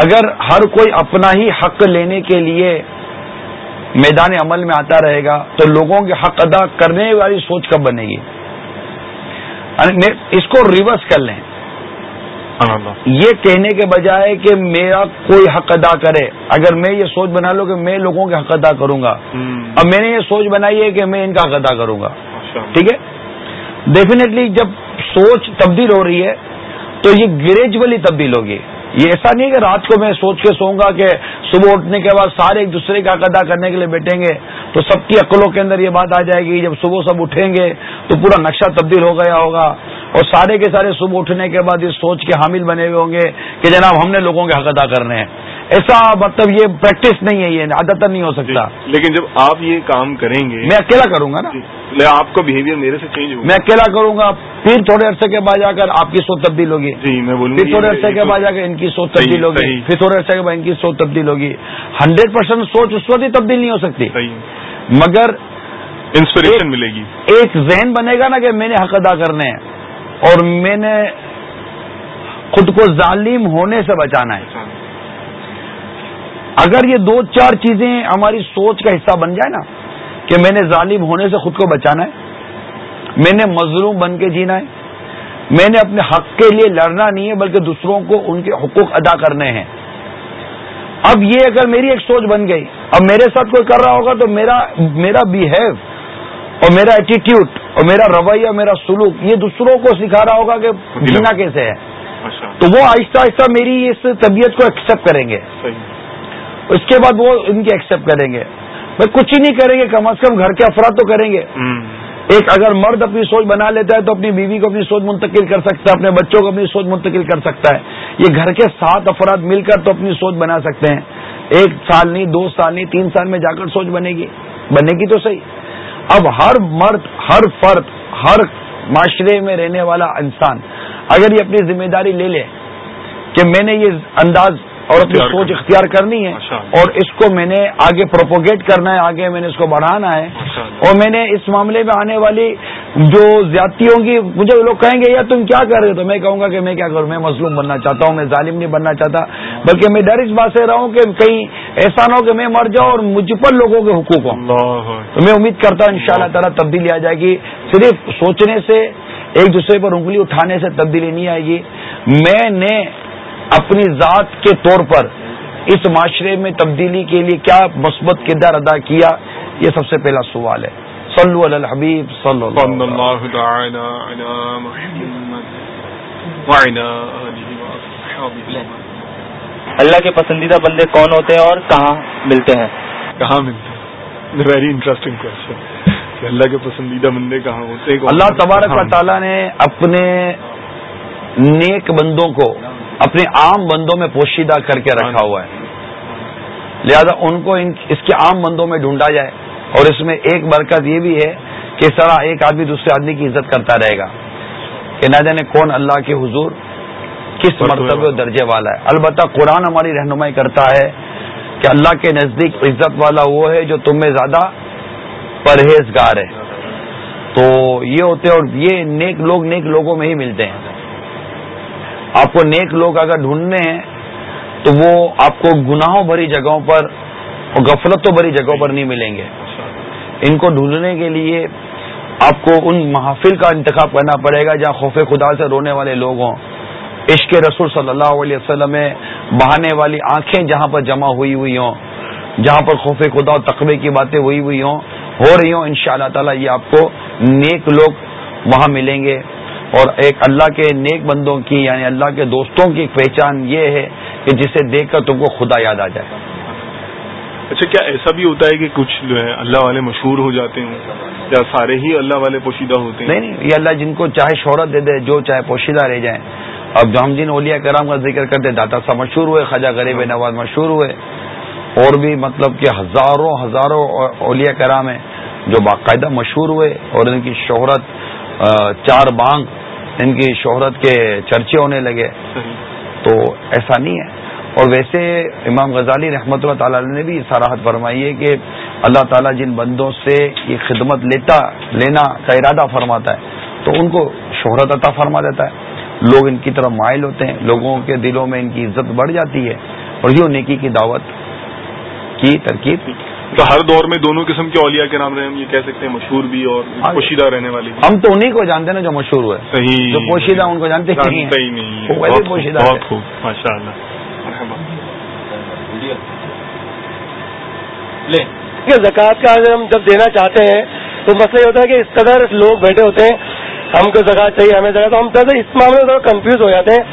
Speaker 2: اگر ہر کوئی اپنا ہی حق لینے کے لیے میدان عمل میں آتا رہے گا تو لوگوں کے حق ادا کرنے والی سوچ کب بنے گی؟ یعنی اس کو ریورس کر لیں۔ یہ کہنے کے بجائے کہ میرا کوئی حق ادا کرے۔ اگر میں یہ سوچ بنا لوں کہ میں لوگوں کے حق ادا کروں گا اب میں نے یہ سوچ بنائی ہے کہ میں ان کا حق ادا کروں گا۔ ٹھیک ہے؟ ڈیفینیٹلی جب سوچ تبدیل ہو رہی ہے تو یہ گریجولی تبدیل ہوگی۔ یہ ایسا نہیں کہ رات کو میں سوچ کے سوؤں گا کہ صبح اٹھنے کے بعد سارے ایک دوسرے کا ادا کرنے کے لیے بیٹھیں گے تو سب کی عقلوں کے اندر یہ بات آ جائے گی جب صبح سب اٹھیں گے تو پورا نقشہ تبدیل ہو گیا ہوگا اور سارے کے سارے صبح اٹھنے کے بعد اس سوچ کے حامل بنے ہوئے ہوں گے کہ جناب ہم نے لوگوں کے حق ادا کرنے ہیں۔ ایسا مطلب یہ پریکٹس نہیں ہے یہ عادت نہیں ہو سکتا۔
Speaker 1: جی، لیکن جب آپ یہ کام کریں گے۔
Speaker 2: میں اکیلا کروں گا نا؟
Speaker 1: جی، آپ کا بہیویئر میرے سے چینج ہوگا۔
Speaker 2: میں اکیلا کروں گا پھر تھوڑے عرصے کے بعد جا کر آپ کی سوچ تبدیل ہوگی۔
Speaker 1: جی میں
Speaker 2: پھر تھوڑے عرصے کے بعد جا کر ان کی سوچ تبدیل ہوگی۔ پھر تھوڑے عرصے کے بعد ان کی سوچ تبدیل ہوگی۔ ہنڈریڈ پرسینٹ سوچ اس وقت ہی تبدیل نہیں ہو سکتی۔ مگر
Speaker 1: انسپریشن ملے گی۔
Speaker 2: ایک ذہن بنے گا نا کہ میں نے حق ادا کرنے ہیں اور میں نے خود کو ظالم ہونے سے بچانا ہے۔ اگر یہ دو چار چیزیں ہماری سوچ کا حصہ بن جائے نا کہ میں نے ظالم ہونے سے خود کو بچانا ہے میں نے مظلوم بن کے جینا ہے میں نے اپنے حق کے لیے لڑنا نہیں ہے بلکہ دوسروں کو ان کے حقوق ادا کرنے ہیں۔ اب یہ اگر میری ایک سوچ بن گئی اب میرے ساتھ کوئی کر رہا ہوگا تو میرا میرا بہیو اور میرا ایٹیٹیوڈ اور میرا رویہ میرا سلوک یہ دوسروں کو سکھا رہا ہوگا کہ جینا کیسے ہے۔ تو وہ آہستہ آہستہ میری اس طبیعت کو ایکسپٹ کریں گے۔ اس کے بعد وہ ان کی ایکسپٹ کریں گے۔ میں کچھ ہی نہیں کریں گے کم از کم گھر کے افراد تو کریں گے۔ ایک اگر مرد اپنی سوچ بنا لیتا ہے تو اپنی بیوی کو اپنی سوچ منتقل کر سکتا ہے اپنے بچوں کو اپنی سوچ منتقل کر سکتا ہے۔ یہ گھر کے سات افراد مل کر تو اپنی سوچ بنا سکتے ہیں۔ ایک سال نہیں دو سال نہیں تین سال میں جا کر سوچ بنے گی۔ بنے گی تو صحیح۔ اب ہر مرد ہر فرد ہر معاشرے میں رہنے والا انسان اگر یہ اپنی ذمہ داری لے لے کہ میں نے یہ انداز اور اپنی سوچ اختیار کرنی ہے اور اس کو میں نے آگے پروپوگیٹ کرنا ہے آگے میں نے اس کو بڑھانا ہے۔ اور میں نے اس معاملے میں آنے والی جو زیادتیوں کی مجھے لوگ کہیں گے یار تم کیا کر رہے ہو؟ تو میں کہوں گا کہ میں کیا کروں میں مظلوم بننا چاہتا ہوں میں ظالم نہیں بننا چاہتا۔ بلکہ میں ڈر اس بات سے رہا ہوں کہ کہیں ایسا نہ ہو کہ میں مر جاؤں اور مجھ پر لوگوں کے حقوق ہوں۔ تو میں امید کرتا ہوں ان شاء اللہ۔ تعالیٰ تبدیلی آ جائے گی۔ صرف سوچنے سے ایک دوسرے پر انگلی اٹھانے سے تبدیلی نہیں آئے گی۔ میں نے اپنی ذات کے طور پر اس معاشرے میں تبدیلی کے لیے کیا مثبت کردار ادا کیا یہ سب سے پہلا سوال ہے۔ صلو علی الحبیب صلی اللہ
Speaker 3: اللہ کے پسندیدہ بندے کون ہوتے ہیں اور کہاں ملتے ہیں؟
Speaker 1: کہاں ملتے ہیں؟ ویری انٹرسٹنگ کوشچن اللہ کے پسندیدہ بندے کہاں ہوتے ہیں؟
Speaker 2: اللہ تبارک تعالیٰ نے اپنے نیک بندوں کو اپنے عام بندوں میں پوشیدہ کر کے رکھا ہوا ہے۔ لہذا ان کو اس کے عام بندوں میں ڈھونڈا جائے۔ اور اس میں ایک برکت یہ بھی ہے کہ طرح ایک آدمی دوسرے آدمی کی عزت کرتا رہے گا۔ کہ نہ جانے کون اللہ کے حضور کس مرتبہ درجے والا ہے۔ البتہ قرآن ہماری رہنمائی کرتا ہے کہ اللہ کے نزدیک عزت والا وہ ہے جو تم میں زیادہ پرہیزگار ہے۔ تو یہ ہوتے اور یہ نیک لوگ نیک لوگوں میں ہی ملتے ہیں۔ آپ کو نیک لوگ اگر ڈھونڈنے ہیں، تو وہ آپ کو گناہوں بھری جگہوں پر اور غفلتوں بھری جگہوں پر نہیں ملیں گے۔ ان کو ڈھونڈنے کے لیے آپ کو ان محافل کا انتخاب کرنا پڑے گا، جہاں خوف خدا سے رونے والے لوگ ہوں۔ عشق رسول صلی اللہ علیہ وسلم میں بہانے والی آنکھیں جہاں پر جمع ہوئی ہوئی ہوں، جہاں پر خوف خدا اور تقوی کی باتیں ہوئی ہوئی ہوں، ہو رہی ہوں ان شاء اللہ تعالیٰ یہ آپ کو نیک لوگ وہاں ملیں گے۔ اور ایک اللہ کے نیک بندوں کی یعنی اللہ کے دوستوں کی پہچان یہ ہے کہ جسے دیکھ کر تم کو خدا یاد آ جائے۔
Speaker 1: اچھا کیا ایسا بھی ہوتا ہے کہ کچھ جو ہے اللہ والے مشہور ہو جاتے ہیں یا سارے ہی اللہ والے پوشیدہ ہوتے ہیں؟
Speaker 2: نہیں نہیں یہ اللہ جن کو چاہے شہرت دے دے جو چاہے پوشیدہ رہ جائیں۔ اب ہم جن اولیا کرام کا ذکر کرتے داتا صاحب مشہور ہوئے خجا غریب نواز مشہور ہوئے اور بھی مطلب کہ ہزاروں ہزاروں اولیا کرام ہیں جو باقاعدہ مشہور ہوئے اور ان کی شہرت چار بانگ ان کی شہرت کے چرچے ہونے لگے۔ تو ایسا نہیں ہے۔ اور ویسے امام غزالی رحمۃ اللہ تعالی نے بھی سراہد فرمائی ہے کہ اللہ تعالیٰ جن بندوں سے یہ خدمت لیتا، لینا کا ارادہ فرماتا ہے، تو ان کو شہرت عطا فرما دیتا ہے۔ لوگ ان کی طرف مائل ہوتے ہیں، لوگوں کے دلوں میں ان کی عزت بڑھ جاتی ہے۔ اور یہ نیکی کی دعوت کی ترکیب۔
Speaker 1: تو ہر دور میں دونوں قسم کے اولیاء کے نام رہے ہم یہ کہہ سکتے ہیں مشہور بھی اور ہاں۔ پوشیدہ رہنے والے
Speaker 2: ہم تو انہیں کو جانتے ہیں نا جو مشہور ہوئے۔ صحیح۔ جو پوشیدہ ان کو جانتے
Speaker 1: نہیں پوشیدہ بہت خوب ماشاء اللہ
Speaker 4: زکوٰۃ کا ہم جب دینا چاہتے ہیں تو مسئلہ یہ ہوتا ہے کہ اس قدر لوگ بیٹھے ہوتے ہیں ہم کو زکات چاہیے ہمیں زکات تو ہم چاہتے اس معاملے میں تھوڑا کنفیوز ہو جاتے ہیں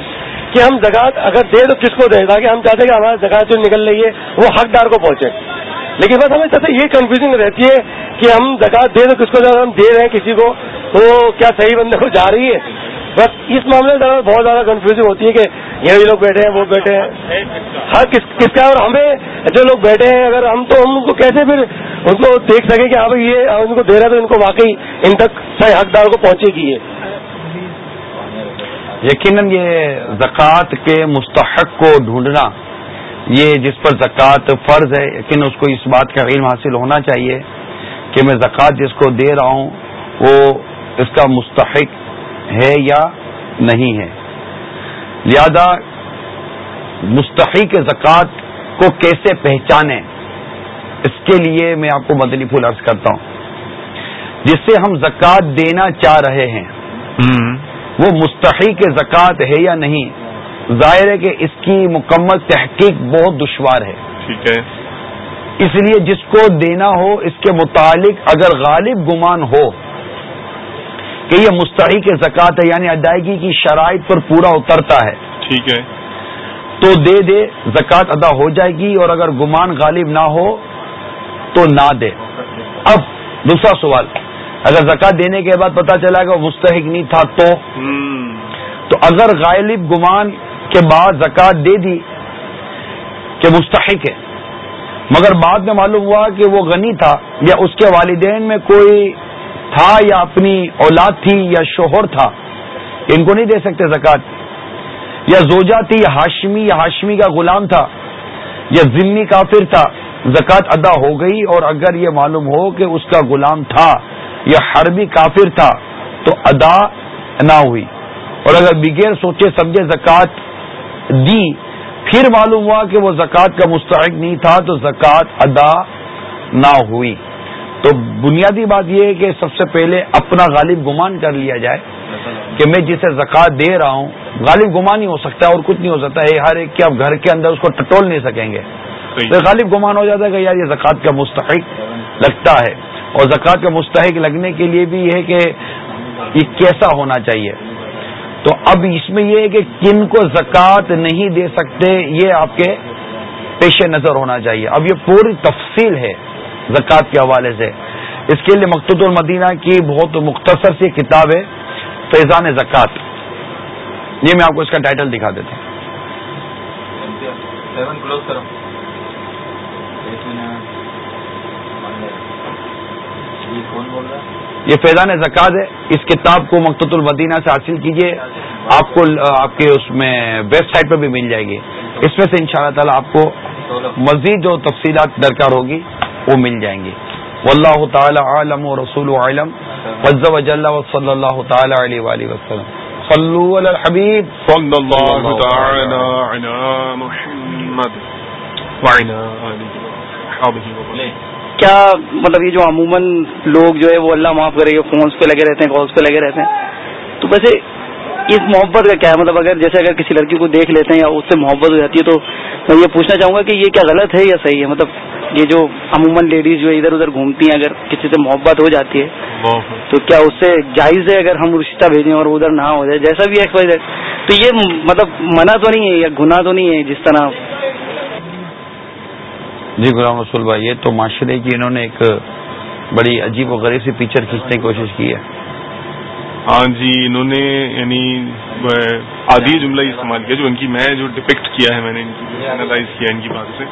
Speaker 4: کہ ہم زکات اگر دے تو کس کو دیں تاکہ ہم چاہتے ہیں کہ ہمارا زکات جو نکل رہی ہے وہ حقدار کو پہنچے۔ لیکن بس ہمیں یہ کنفیوژنگ رہتی ہے کہ ہم زکات دے تو کس کو ہم دے رہے ہیں کسی کو؟ تو کیا صحیح بندے کو جا رہی ہے؟ بس اس معاملے میں بہت زیادہ کنفیوژن ہوتی ہے کہ یہ بھی لوگ بیٹھے ہیں، وہ بیٹھے ہیں۔ ہر کس کس کا اور ہمیں جو لوگ بیٹھے ہیں، اگر ہم تو ہم ان کو کیسے پھر ان کو دیکھ سکیں کہ ہاں بھائی یہ ان کو دے رہے تو ان کو واقعی ان تک صحیح حقدار کو پہنچے گی یہ۔
Speaker 2: یقیناً یہ زکوٰۃ کے مستحق کو ڈھونڈنا یہ جس پر زکوٰۃ فرض ہے لیکن اس کو اس بات کا علم حاصل ہونا چاہیے کہ میں زکوٰۃ جس کو دے رہا ہوں وہ اس کا مستحق ہے یا نہیں ہے۔ لہذا مستحق زکوٰۃ کو کیسے پہچانے اس کے لیے میں آپ کو مدنی پھول عرض کرتا ہوں۔ جس سے ہم زکوٰۃ دینا چاہ رہے ہیں وہ مستحق زکوٰۃ ہے یا نہیں؟ ظاہر ہے کہ اس کی مکمل تحقیق بہت دشوار ہے۔ ٹھیک ہے۔ اس لیے جس کو دینا ہو اس کے متعلق اگر غالب گمان ہو کہ یہ مستحق زکوٰۃ ہے یعنی ادائیگی کی شرائط پر پورا اترتا ہے
Speaker 1: ٹھیک ہے۔
Speaker 2: تو دے دے زکوٰۃ ادا ہو جائے گی اور اگر گمان غالب نہ ہو تو نہ دے۔ اب دوسرا سوال اگر زکوٰۃ دینے کے بعد پتا چلا کہ وہ مستحق نہیں تھا تو؟ تو اگر غالب گمان کے بعد زکوٰۃ دے دی کہ مستحق ہے۔ مگر بعد میں معلوم ہوا کہ وہ غنی تھا یا اس کے والدین میں کوئی تھا یا اپنی اولاد تھی یا شوہر تھا۔ ان کو نہیں دے سکتے زکوٰۃ یا زوجا تھی یا ہاشمی یا ہاشمی کا غلام تھا۔ یا ضمنی کافر تھا۔ زکوٰۃ ادا ہو گئی اور اگر یہ معلوم ہو کہ اس کا غلام تھا یا حربی کافر تھا تو ادا نہ ہوئی۔ اور اگر بغیر سوچے سمجھے زکوٰۃ دی۔ پھر معلوم ہوا کہ وہ زکوٰۃ کا مستحق نہیں تھا تو زکوٰۃ ادا نہ ہوئی۔ تو بنیادی بات یہ ہے کہ سب سے پہلے اپنا غالب گمان کر لیا جائے کہ میں جسے زکوٰۃ دے رہا ہوں غالب گمان ہی ہو سکتا ہے اور کچھ نہیں ہو سکتا ہے ہر ایک کے اب گھر کے اندر اس کو ٹٹول نہیں سکیں گے۔ تو غالب گمان ہو جاتا ہے کہ یار یہ زکوٰۃ کا مستحق لگتا ہے۔ اور زکوٰۃ کا مستحق لگنے کے لیے بھی یہ ہے کہ یہ کیسا ہونا چاہیے۔ تو اب اس میں یہ ہے کہ کن کو زکوٰۃ نہیں دے سکتے، یہ آپ کے پیش نظر ہونا چاہیے۔ اب یہ پوری تفصیل ہے زکوٰۃ کے حوالے سے۔ اس کے لیے مقتد المدینہ کی بہت مختصر سی کتاب ہے، فیضان زکوٰۃ۔ یہ میں آپ کو اس کا ٹائٹل دکھا دیتا ہوں۔ یہ فیضان زکات ہے۔ اس کتاب کو مقتد المدینہ سے حاصل کیجیے آپ کو آپ کے اس میں ویب سائٹ پہ بھی مل جائے گی۔ اس میں سے ان شاء اللہ تعالی آپ کو مزید جو تفصیلات درکار ہوگی، وہ مل جائیں گے واللہ تعالی عالم و رسول عالم۔ وز وجل و صلی اللہ تعالی علیہ وآلہ وسلم۔ صلو علی الحبیب۔
Speaker 1: صلی اللہ تعالی علی محمد وعلا آلہ
Speaker 5: کیا مطلب یہ جو عموماً لوگ جو ہے وہ اللہ معاف کرے فونس پہ لگے رہتے ہیں کالس پہ لگے رہتے ہیں۔ تو ویسے اس محبت کا کیا ہے؟ مطلب اگر جیسے اگر کسی لڑکی کو دیکھ لیتے ہیں یا اس سے محبت ہو جاتی ہے تو میں یہ پوچھنا چاہوں گا کہ یہ کیا غلط ہے یا صحیح ہے؟ مطلب یہ جو عموماً لیڈیز جو ادھر ادھر گھومتی ہیں اگر کسی سے محبت ہو جاتی ہے تو کیا اس سے جائز ہے اگر ہم رشتہ بھیجیں اور ادھر نہ ہو جائے؟ جیسا بھی وائی تو یہ مطلب منع تو نہیں ہے یا گناہ تو نہیں ہے جس طرح
Speaker 2: جی غلام رسول بھائی، یہ تو معاشرے کی انہوں نے ایک بڑی عجیب و غریب سی پکچر کھینچنے کی کوشش کی ہے۔
Speaker 1: ہاں جی انہوں نے یعنی آدھی جملہ استعمال کیا، جو ان کی میں جو ڈپیکٹ کیا ہے، میں نے انالائز کیا ان کی بات سے۔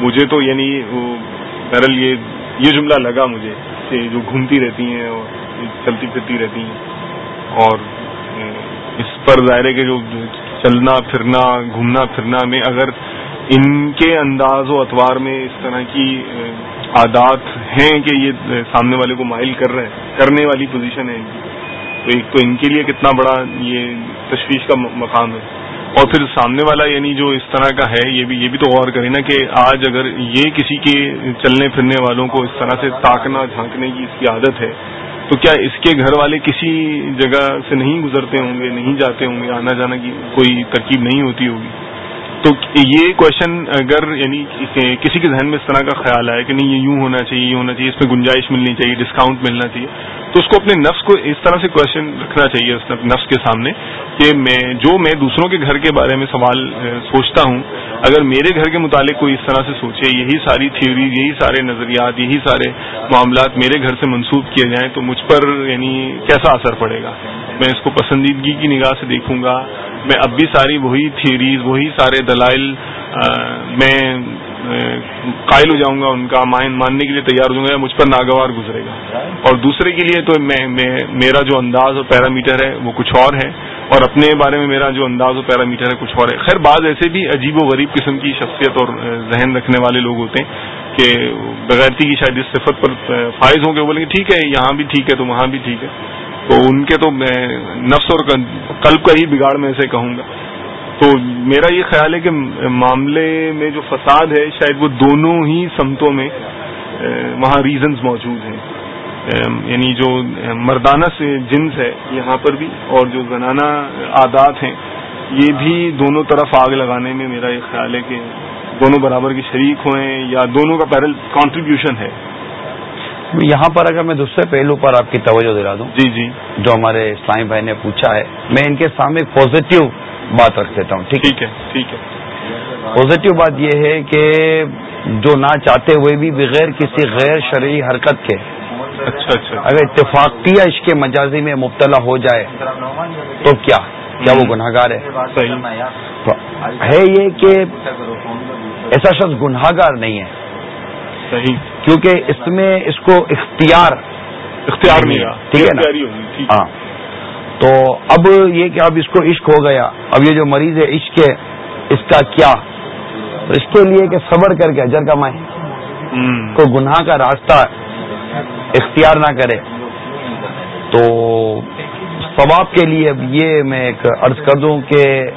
Speaker 1: مجھے تو یعنی بہرحال یہ یہ جملہ لگا مجھے کہ جو گھومتی رہتی ہیں اور چلتی پھرتی رہتی ہیں۔ اور اس پر ظاہر ہے کہ جو چلنا پھرنا، گھومنا پھرنا میں اگر ان کے انداز و اتوار میں اس طرح کی عادات ہیں کہ یہ سامنے والے کو مائل کر رہے ہیں، کرنے والی پوزیشن ہے تو ایک تو ان کے لیے کتنا بڑا یہ تشویش کا مقام ہے۔ اور پھر سامنے والا یعنی جو اس طرح کا ہے، یہ بھی یہ بھی تو غور کریں نا کہ آج اگر یہ کسی کے چلنے پھرنے والوں کو اس طرح سے تاکنا، جھانکنے کی اس کی عادت ہے، تو کیا اس کے گھر والے کسی جگہ سے نہیں گزرتے ہوں گے، نہیں جاتے ہوں گے، آنا جانا کی کوئی ترکیب نہیں ہوتی ہوگی؟ تو یہ کوشچن اگر یعنی کسی کے ذہن میں اس طرح کا خیال آئے کہ نہیں، یہ یوں ہونا چاہیے، یہ ہونا چاہیے، اس میں گنجائش ملنی چاہیے ڈسکاؤنٹ ملنا چاہیے تو اس کو اپنے نفس کو اس طرح سے کوشچن رکھنا چاہیے اس نفس کے سامنے کہ میں جو میں دوسروں کے گھر کے بارے میں سوال سوچتا ہوں، اگر میرے گھر کے متعلق کوئی اس طرح سے سوچے، یہی ساری تھیوریز یہی سارے نظریات، یہی سارے معاملات میرے گھر سے منسوخ کیے جائیں تو مجھ پر یعنی کیسا اثر پڑے گا؟ میں اس کو پسندیدگی کی نگاہ سے دیکھوں گا۔ میں اب بھی ساری وہی تھیوریز وہی سارے دلائل میں قائل ہو جاؤں گا ان کا ماننے کے لیے تیار ہو جاؤں گا مجھ پر ناگوار گزرے گا۔ اور دوسرے کے لیے تو میں میرا جو انداز اور پیرامیٹر ہے وہ کچھ اور ہے۔ اور اپنے بارے میں میرا جو انداز و پیرامیٹر ہے کچھ اور ہے۔ خیر بعض ایسے بھی عجیب و غریب قسم کی شخصیت اور ذہن رکھنے والے لوگ ہوتے ہیں کہ بغیرتی کی شاید اس صفت پر فائز ہوں گے بولیں گے ٹھیک ہے یہاں بھی ٹھیک ہے تو وہاں بھی ٹھیک ہے۔ تو ان کے تو میں نفس اور قلب کا ہی بگاڑ میں اسے کہوں گا۔ تو میرا یہ خیال ہے کہ معاملے میں جو فساد ہے شاید وہ دونوں ہی سمتوں میں وہاں ریزنز موجود ہیں۔ یعنی جو مردانہ سے جنس ہے یہاں پر بھی اور جو زنانہ عادات ہیں یہ بھی دونوں طرف آگ لگانے میں میرا یہ خیال ہے کہ دونوں برابر کی شریک ہوئے یا دونوں کا پیرل کانٹریبیوشن ہے۔
Speaker 2: یہاں پر اگر میں دوسرے پہلو پر آپ کی توجہ دلا دوں
Speaker 1: جی جی۔
Speaker 2: جو ہمارے اسلامی بھائی نے پوچھا ہے میں ان کے سامنے پازیٹو بات رکھ دیتا ہوں ٹھیک ہے؟
Speaker 1: ٹھیک ہے
Speaker 2: پازیٹو بات یہ ہے کہ جو نہ چاہتے ہوئے بھی بغیر کسی غیر شرعی حرکت کے
Speaker 1: اچھا اچھا۔
Speaker 2: اگر اتفاقیہ عشق مجازی میں مبتلا ہو جائے تو کیا؟ کیا وہ گناہ گار ہے؟ ہے یہ کہ ایسا شخص گناہ گار نہیں ہے۔
Speaker 1: صحیح۔
Speaker 2: کیونکہ اس میں اس کو اختیار
Speaker 1: اختیار نہیں
Speaker 2: ٹھیک ہے نا؟ ہاں۔ تو اب یہ کہ اب اس کو عشق ہو گیا اب یہ جو مریض ہے عشق ہے اس کا کیا؟ تو اس کے لیے کہ صبر کر کے اجر کمائے۔ کو گناہ کا راستہ اختیار نہ کرے۔ تو ثواب کے لیے اب یہ میں ایک عرض کر دوں کہ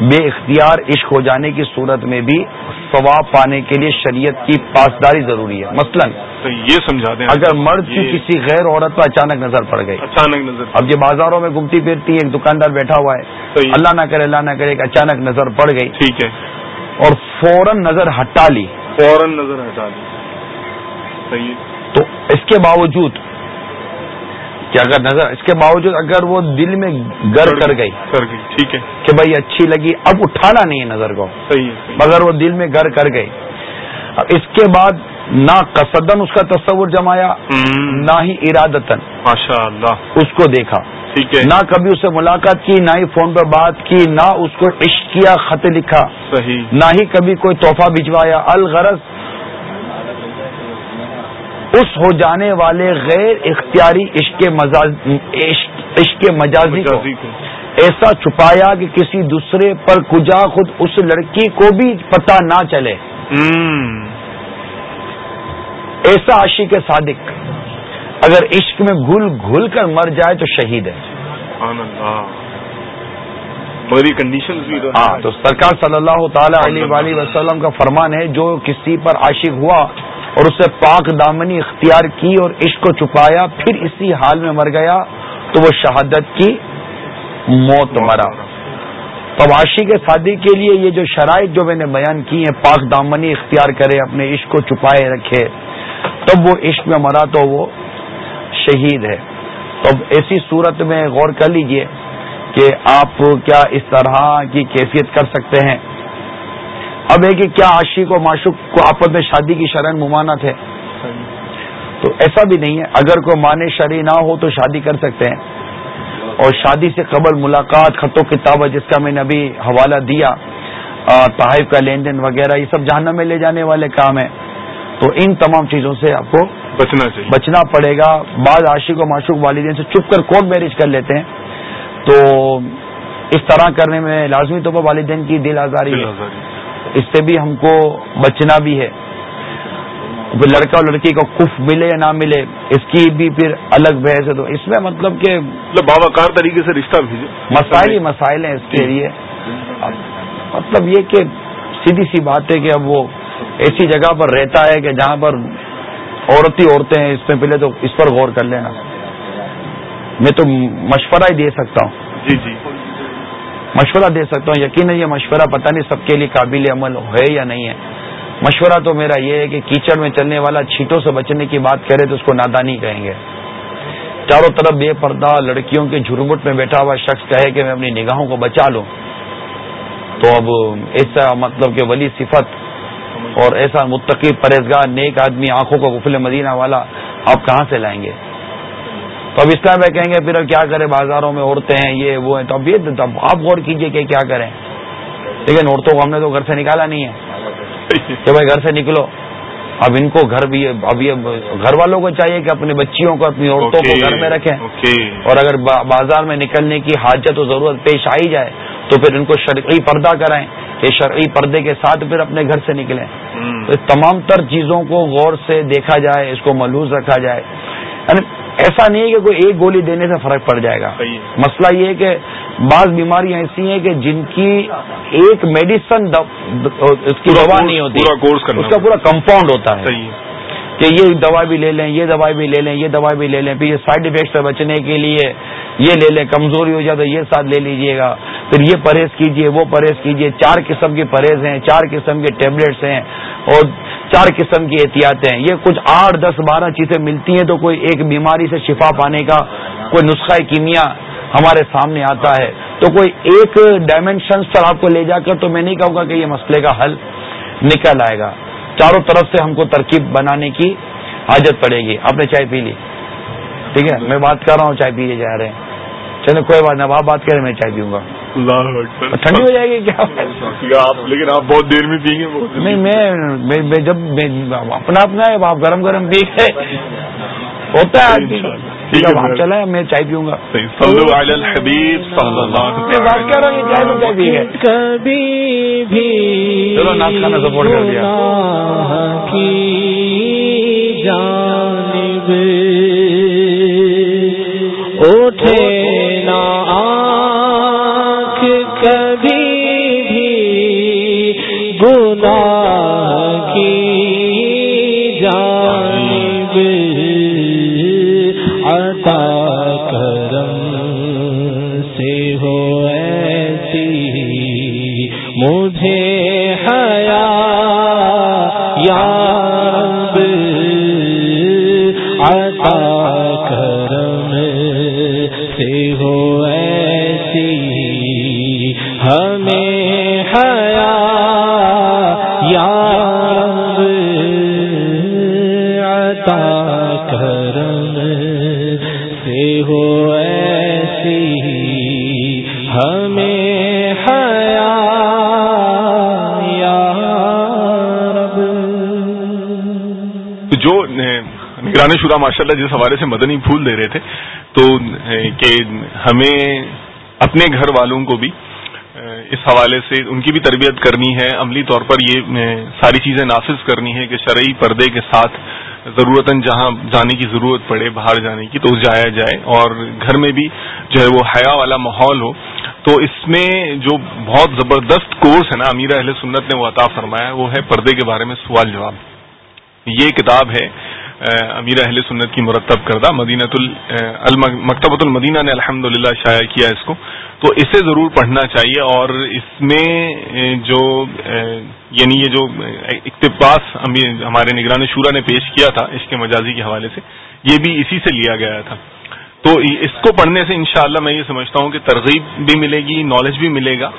Speaker 2: بے اختیار عشق ہو جانے کی صورت میں بھی ثواب پانے کے لیے شریعت کی پاسداری ضروری ہے۔ مثلا
Speaker 1: یہ سمجھا دیں۔
Speaker 2: اگر مرد کی کسی غیر عورت پر اچانک نظر پڑ گئی۔
Speaker 1: اچانک نظر
Speaker 2: اب یہ بازاروں میں گمتی پھرتی ایک دکاندار بیٹھا ہوا ہے۔ اللہ نہ کرے اللہ نہ کرے اچانک نظر پڑ گئی۔
Speaker 1: ٹھیک ہے۔
Speaker 2: اور فوراً نظر ہٹا لی۔
Speaker 1: فوراً نظر ہٹا لی۔
Speaker 2: صحیح تو اس کے باوجود کہ اگر نظر اس کے باوجود اگر وہ دل میں گر کر گئی
Speaker 1: ٹھیک ہے۔
Speaker 2: کہ بھائی اچھی لگی اب اٹھانا نہیں ہے نظر کو۔ مگر وہ دل میں گر کر گئی۔ اب اس کے بعد نہ قصدن اس کا تصور جمایا نہ ہی ارادتن
Speaker 1: ماشاء اللہ
Speaker 2: اس کو دیکھا۔
Speaker 1: ٹھیک ہے۔
Speaker 2: نہ کبھی اسے ملاقات کی نہ ہی فون پر بات کی نہ اس کو عشق کیا خط لکھا۔
Speaker 1: صحیح۔
Speaker 2: نہ ہی کبھی کوئی تحفہ بھجوایا۔ الغرض اس ہو جانے والے غیر اختیاری عشق عشق مجازی کو ایسا چھپایا کہ کسی دوسرے پر کجا خود اس لڑکی کو بھی پتہ نہ چلے۔ ایسا عاشق صادق اگر عشق میں گھل گھل کر مر جائے تو شہید ہے۔
Speaker 1: کنڈیشن
Speaker 2: ہاں تو سرکار صلی اللہ تعالی علیہ وسلم کا فرمان ہے جو کسی پر عاشق ہوا اور اسے پاک دامنی اختیار کی اور عشق کو چھپایا، پھر اسی حال میں مر گیا، تو وہ شہادت کی موت مرا۔ تو کے شادی کے لیے یہ جو شرائط جو میں نے بیان کی ہیں، پاک دامنی اختیار کرے، اپنے عشق کو چھپائے رکھے، تب وہ عشق میں مرا تو وہ شہید ہے۔ تو ایسی صورت میں غور کر لیجیے کہ آپ کیا اس طرح کی کیفیت کر سکتے ہیں۔ اب ہے کہ کیا عاشق و معشوق کو آپس میں شادی کی شرح ممانت ہے؟ تو ایسا بھی نہیں ہے۔ اگر کوئی مانے شرح نہ ہو تو شادی کر سکتے ہیں۔ اور شادی سے قبل ملاقات خط و کتاب جس کا میں نے ابھی حوالہ دیا تحائف کا لین دین وغیرہ یہ سب جہنم میں لے جانے والے کام ہیں۔ تو ان تمام چیزوں سے آپ کو
Speaker 1: بچنا چاہیے۔
Speaker 2: بچنا پڑے گا۔ بعض عاشق و معشوق والدین سے چپ کر کورٹ میرج کر لیتے ہیں؟ تو اس طرح کرنے میں لازمی طور پر والدین کی دل آزاری۔ اس سے بھی ہم کو بچنا بھی ہے۔ پھر لڑکا اور لڑکی کو کف ملے یا نہ ملے اس کی بھی پھر الگ بحث ہے۔ تو اس میں مطلب کہ
Speaker 1: مطلب باوقار طریقے سے رشتہ بھیجو
Speaker 2: مسائل ہی مسائل ہیں اس کے لیے۔ مطلب یہ کہ سیدھی سی بات ہے کہ اب وہ ایسی جگہ پر رہتا ہے کہ جہاں پر عورت ہی عورتیں ہیں اس میں پہلے تو اس پر غور کر لینا۔ میں تو مشورہ ہی دے سکتا ہوں۔
Speaker 1: جی جی۔
Speaker 2: مشورہ دے سکتا ہوں. یقیناً یہ مشورہ پتہ نہیں سب کے لیے قابل عمل ہے یا نہیں ہے. مشورہ تو میرا یہ ہے کہ کیچڑ میں چلنے والا چھیٹوں سے بچنے کی بات کرے تو اس کو نادانی کہیں گے. چاروں طرف بے پردہ لڑکیوں کے جھرمٹ میں بیٹھا ہوا شخص کہے کہ میں اپنی نگاہوں کو بچا لوں. تو اب ایسا مطلب کہ ولی صفت اور ایسا متقی پرہیزگار نیک آدمی آنکھوں کو غفل مدینہ والا آپ کہاں سے لائیں گے؟ تو اب اس طرح میں کہیں گے پھر اب کیا کریں؟ بازاروں میں عورتیں ہیں یہ وہ ہیں۔ تو اب یہ آپ غور کیجیے کہ کیا کریں۔ لیکن عورتوں کو ہم نے تو گھر سے نکالا نہیں ہے۔ کہ بھائی گھر سے نکلو۔ اب ان کو گھر بھی اب یہ گھر والوں کو چاہیے کہ اپنی بچیوں کو اپنی عورتوں کو گھر میں رکھیں۔ اور اگر بازار میں نکلنے کی حاجت و ضرورت پیش آئی جائے تو پھر ان کو شرعی پردہ کرائیں۔ کہ شرعی پردے کے ساتھ پھر اپنے گھر سے نکلیں۔ تو تمام تر چیزوں کو غور سے دیکھا جائے اس کو ملوز رکھا جائے۔ ایسا نہیں ہے کہ کوئی ایک گولی دینے سے فرق پڑ جائے گا۔ مسئلہ یہ ہے کہ بعض بیماریاں ایسی ہیں کہ جن کی ایک میڈیسن اس کی دوا نہیں ہوتی۔ اس کا پورا کمپاؤنڈ ہوتا ہے۔ کہ یہ دوا بھی لے لیں، یہ دوائی بھی لے لیں، یہ دوائی بھی لے لیں، پھر یہ سائڈ افیکٹ سے بچنے کے لیے یہ لے لیں، کمزوری ہو جائے تو یہ ساتھ لے لیجیے گا۔ پھر یہ پرہیز کیجیے، وہ پرہیز کیجیے۔ چار قسم کے پرہیز ہیں، چار قسم کے ٹیبلٹس ہیں اور چار قسم کی احتیاطیں ہیں۔ یہ کچھ آٹھ، دس، بارہ چیزیں ملتی ہیں تو کوئی ایک بیماری سے شفا پانے کا کوئی نسخہ کیمیا ہمارے سامنے آتا ہے۔ تو کوئی ایک ڈائمینشنس پر آپ کو لے جا کر تو میں نہیں کہوں گا کہ یہ مسئلے کا حل نکل آئے گا۔ چاروں طرف سے ہم کو ترکیب بنانے کی حاجت پڑے گی۔ آپ نے چائے پی لی؟ ٹھیک ہے میں بات کر رہا ہوں چائے پیے جا رہے ہیں۔ چلے کوئی بات نہیں آپ بات کریں میں چائے پیوں گا۔ ٹھنڈی ہو جائے گی کیا؟
Speaker 1: لیکن آپ بہت دیر میں پئیں گے
Speaker 2: نہیں میں جب اپنا اپنا ہے آپ گرم گرم پی ہوتا ہے ٹھیک ہے چلے میں چائے پیوں گا۔
Speaker 1: حبیب
Speaker 2: میں بات کر رہا ہوں چائے میں چائے پی گئے
Speaker 6: کبھی بھی
Speaker 2: چلو ناشتہ نے سپورٹ کر دیا۔
Speaker 6: جانب اٹھے مجھے حیا یا رب عطا کرم سے ہو ایسی ہمیں حیا یا
Speaker 1: نگران شورا ماشاء اللہ جس حوالے سے مدنی پھول دے رہے تھے، تو کہ ہمیں اپنے گھر والوں کو بھی اس حوالے سے ان کی بھی تربیت کرنی ہے۔ عملی طور پر یہ ساری چیزیں نافذ کرنی ہے کہ شرعی پردے کے ساتھ ضرورت جہاں جانے کی ضرورت پڑے، باہر جانے کی، تو جایا جائے۔ اور گھر میں بھی جو ہے وہ حیا والا ماحول ہو، تو اس میں جو بہت زبردست کورس ہے نا، امیر اہل سنت نے وہ عطا فرمایا، وہ ہے پردے کے بارے میں سوال جواب۔ یہ کتاب ہے امیر اہل سنت کی مرتب کردہ مدینت مکتبۃ المدینہ نے الحمد للہ شائع کیا اس کو۔ تو اسے ضرور پڑھنا چاہیے اور اس میں جو یعنی یہ جو اقتباس ہمارے نگران شورا نے پیش کیا تھا عشق مجازی کے حوالے سے، یہ بھی اسی سے لیا گیا تھا۔ تو اس کو پڑھنے سے انشاءاللہ میں یہ سمجھتا ہوں کہ ترغیب بھی ملے گی نالج بھی ملے گا۔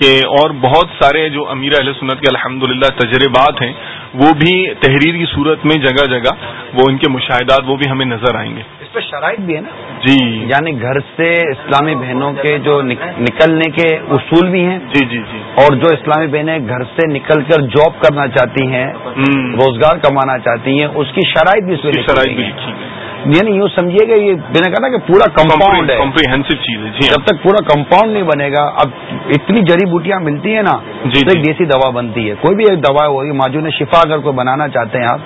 Speaker 1: کہ اور بہت سارے جو امیر اہل سنت کے الحمد تجربات ہیں وہ بھی تحریر کی صورت میں جگہ جگہ وہ ان کے مشاہدات وہ بھی ہمیں نظر آئیں گے۔
Speaker 2: اس پہ شرائط بھی ہے نا؟
Speaker 1: جی۔
Speaker 2: یعنی گھر سے اسلامی بہنوں کے جو نکلنے کے اصول بھی ہیں؟
Speaker 1: جی جی جی۔
Speaker 2: اور جو اسلامی بہنیں گھر سے نکل کر جاب کرنا چاہتی ہیں روزگار کمانا چاہتی ہیں اس کی شرائط بھی اس
Speaker 1: شرائط بھی لکھی
Speaker 2: یعنی یوں سمجھیے کہ یہ میں نے کہا نا کہ پورا کمپاؤنڈ ہے۔
Speaker 1: چیز ہے جی
Speaker 2: جب تک پورا کمپاؤنڈ نہیں بنے گا اب اتنی جڑی بوٹیاں ملتی ہیں نا
Speaker 1: جی،
Speaker 2: تو ایک
Speaker 1: جی۔
Speaker 2: دیسی دوا بنتی ہے۔ کوئی بھی ایک دوا ہوگی ماجو نے شفا اگر کوئی بنانا چاہتے ہیں آپ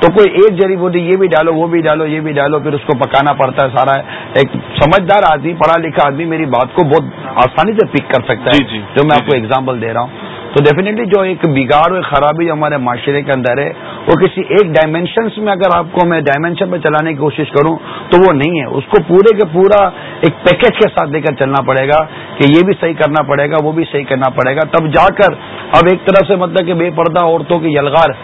Speaker 2: تو کوئی ایک جڑی بوٹی یہ بھی ڈالو وہ بھی ڈالو یہ بھی ڈالو پھر اس کو پکانا پڑتا ہے سارا۔ ایک سمجھدار آدمی پڑھا لکھا آدمی میری بات کو بہت آسانی سے پک کر سکتا ہے جو میں آپ کو۔ اگزامپل دے رہا ہوں۔ تو ڈیفینیٹلی جو ایک بگاڑ اور خرابی جو ہمارے معاشرے کے اندر ہے وہ کسی ایک ڈائمینشنس میں اگر آپ کو میں ڈائمینشن میں چلانے کی کوشش کروں تو وہ نہیں ہے۔ اس کو پورے کے پورا ایک پیکج کے ساتھ لے کر چلنا پڑے گا کہ یہ بھی صحیح کرنا پڑے گا وہ بھی صحیح کرنا پڑے گا۔ تب جا کر اب ایک طرف سے مطلب کہ بے پردہ عورتوں کی یلغار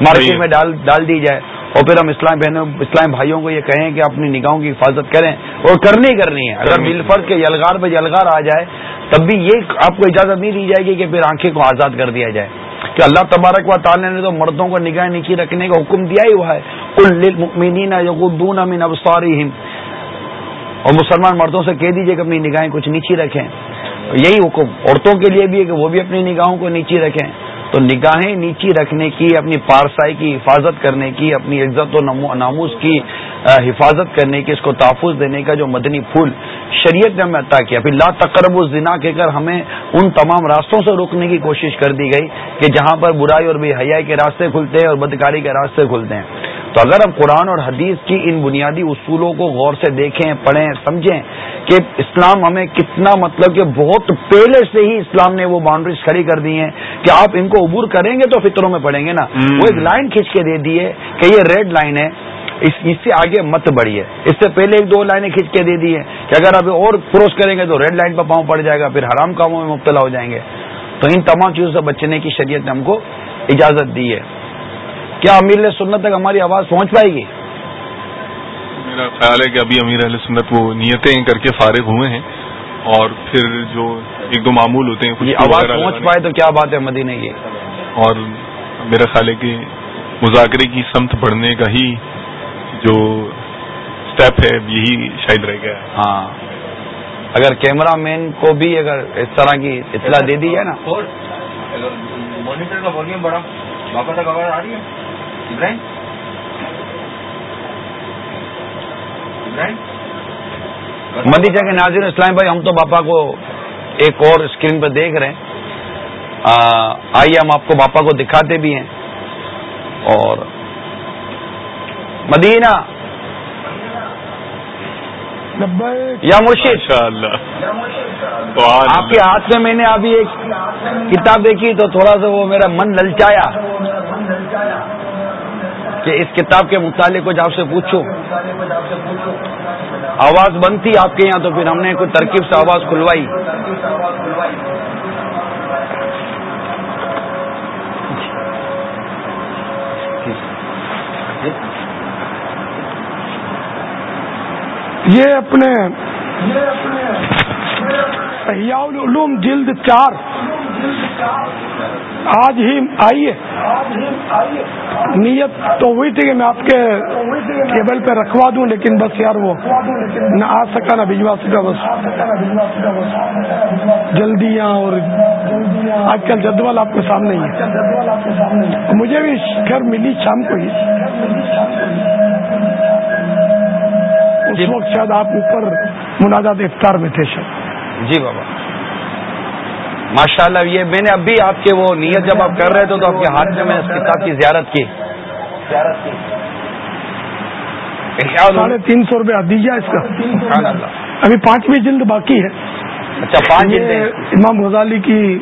Speaker 2: مارکیٹ۔ میں ڈال ڈال دی جائے۔ اور پھر ہم اسلام بہنوں اسلام بھائیوں کو یہ کہیں کہ اپنی نگاہوں کی حفاظت کریں اور کرنی کرنی ہے۔ اگر فرض کے یلغار پہ یلغار آ جائے تب بھی یہ آپ کو اجازت نہیں دی جائے گی کہ پھر آنکھیں کو آزاد کر دیا جائے۔ کہ اللہ تبارک و تعالیٰ نے تو مردوں کو نگاہ نیچی رکھنے کا حکم دیا ہی ہوا ہے۔ کل للمؤمنین یغضون من ابصارہم۔ اور مسلمان مردوں سے کہہ دیجیے کہ اپنی نگاہیں کچھ نیچی رکھیں۔ یہی حکم۔ عورتوں کے لیے بھی ہے کہ وہ بھی اپنی نگاہوں کو نیچی رکھیں۔ تو نگاہیں نیچی رکھنے کی، اپنی پارسائی کی حفاظت کرنے کی، اپنی عزت و نمو- ناموز کی حفاظت کرنے کی، اس کو تحفظ دینے کا جو مدنی پھول شریعت نے ہمیں عطا کیا۔ پھر لا تقرب الزنا کہہ کر ہمیں ان تمام راستوں سے روکنے کی کوشش کر دی گئی کہ جہاں پر برائی اور بے حیائی کے راستے کھلتے ہیں اور بدکاری کے راستے کھلتے ہیں۔ تو اگر ہم قرآن اور حدیث کی ان بنیادی اصولوں کو غور سے دیکھیں پڑھیں سمجھیں کہ اسلام ہمیں کتنا مطلب کہ بہت پہلے سے ہی اسلام نے وہ باؤنڈریز کھڑی کر دی ہیں کہ آپ ان کو عبور کریں گے تو فطروں میں پڑیں گے نا۔ وہ ایک لائن کھینچ کے دے دی ہے کہ یہ ریڈ لائن ہے اس سے آگے مت بڑھیے۔ اس سے پہلے ایک دو لائنیں کھینچ کے دے دی ہے کہ اگر اب اور کراس کریں گے تو ریڈ لائن پر پاؤں پڑ جائے گا پھر حرام کاموں میں مبتلا ہو جائیں گے۔ تو ان تمام چیزوں سے بچنے کی شریعت نے ہم کو اجازت دی ہے۔ کیا امیر سنت تک ہماری آواز پہنچ پائے گی؟
Speaker 1: میرا خیال ہے کہ ابھی امیر اہل سنت وہ نیتیں کر کے فارغ ہوئے ہیں اور پھر جو ایک دو معمول ہوتے ہیں
Speaker 2: آواز پہنچ پائے تو کیا بات ہے مدینہ کی
Speaker 1: اور میرا خیال ہے کہ مذاکرے کی سمت بڑھنے کا ہی جو اسٹیپ ہے یہی شاید رہ گیا ہے۔
Speaker 2: ہاں۔ اگر کیمرہ مین کو بھی اگر اس طرح کی اطلاع دے دی جائے نا۔
Speaker 7: مانیٹر کا والیوم بڑا واپس تک آواز آ رہی ہے۔ ابراہیم ابراہیم
Speaker 2: مدیجہ کے ناظرین اسلام بھائی ہم تو باپا کو ایک اور اسکرین پہ دیکھ رہے ہیں۔ آئیے ہم آپ کو باپا کو دکھاتے بھی ہیں۔ اور مدینہ۔ یا
Speaker 1: اللہ
Speaker 2: آپ کے ہاتھ میں میں نے ابھی ایک کتاب دیکھی تو تھوڑا سا وہ میرا من للچایا۔ کہ اس کتاب کے متعلق کچھ آپ سے پوچھوں آواز بند تھی آپ کے یہاں تو پھر ہم نے کوئی ترکیب سے آواز کھلوائی
Speaker 8: یہ اپنے العلوم جلد چار آج ہی آئی ہے۔ نیت تو ہوئی تھی کہ میں آپ کے ٹیبل پہ رکھوا دوں لیکن بس یار وہ نہ آ سکا نہ بھجوا سکا بس۔ جلدیاں اور آج کل جدول آپ کے سامنے ہی ہے۔ مجھے بھی خیر ملی شام کو ہی۔ اس وقت شاید آپ اوپر مناجات افطار میں تھے شاید۔
Speaker 2: جی بابا۔ ماشاء اللہ یہ میں نے ابھی آپ کے وہ نیت جب آپ کر رہے تھے تو آپ کے ہاتھ میں میں اس کتاب کی زیارت کی۔
Speaker 8: ساڑھے تین سو روپے دیجیے اس کا۔ ابھی پانچویں جلد باقی ہے۔
Speaker 2: اچھا پانچ جلدیں
Speaker 8: امام غزالی کی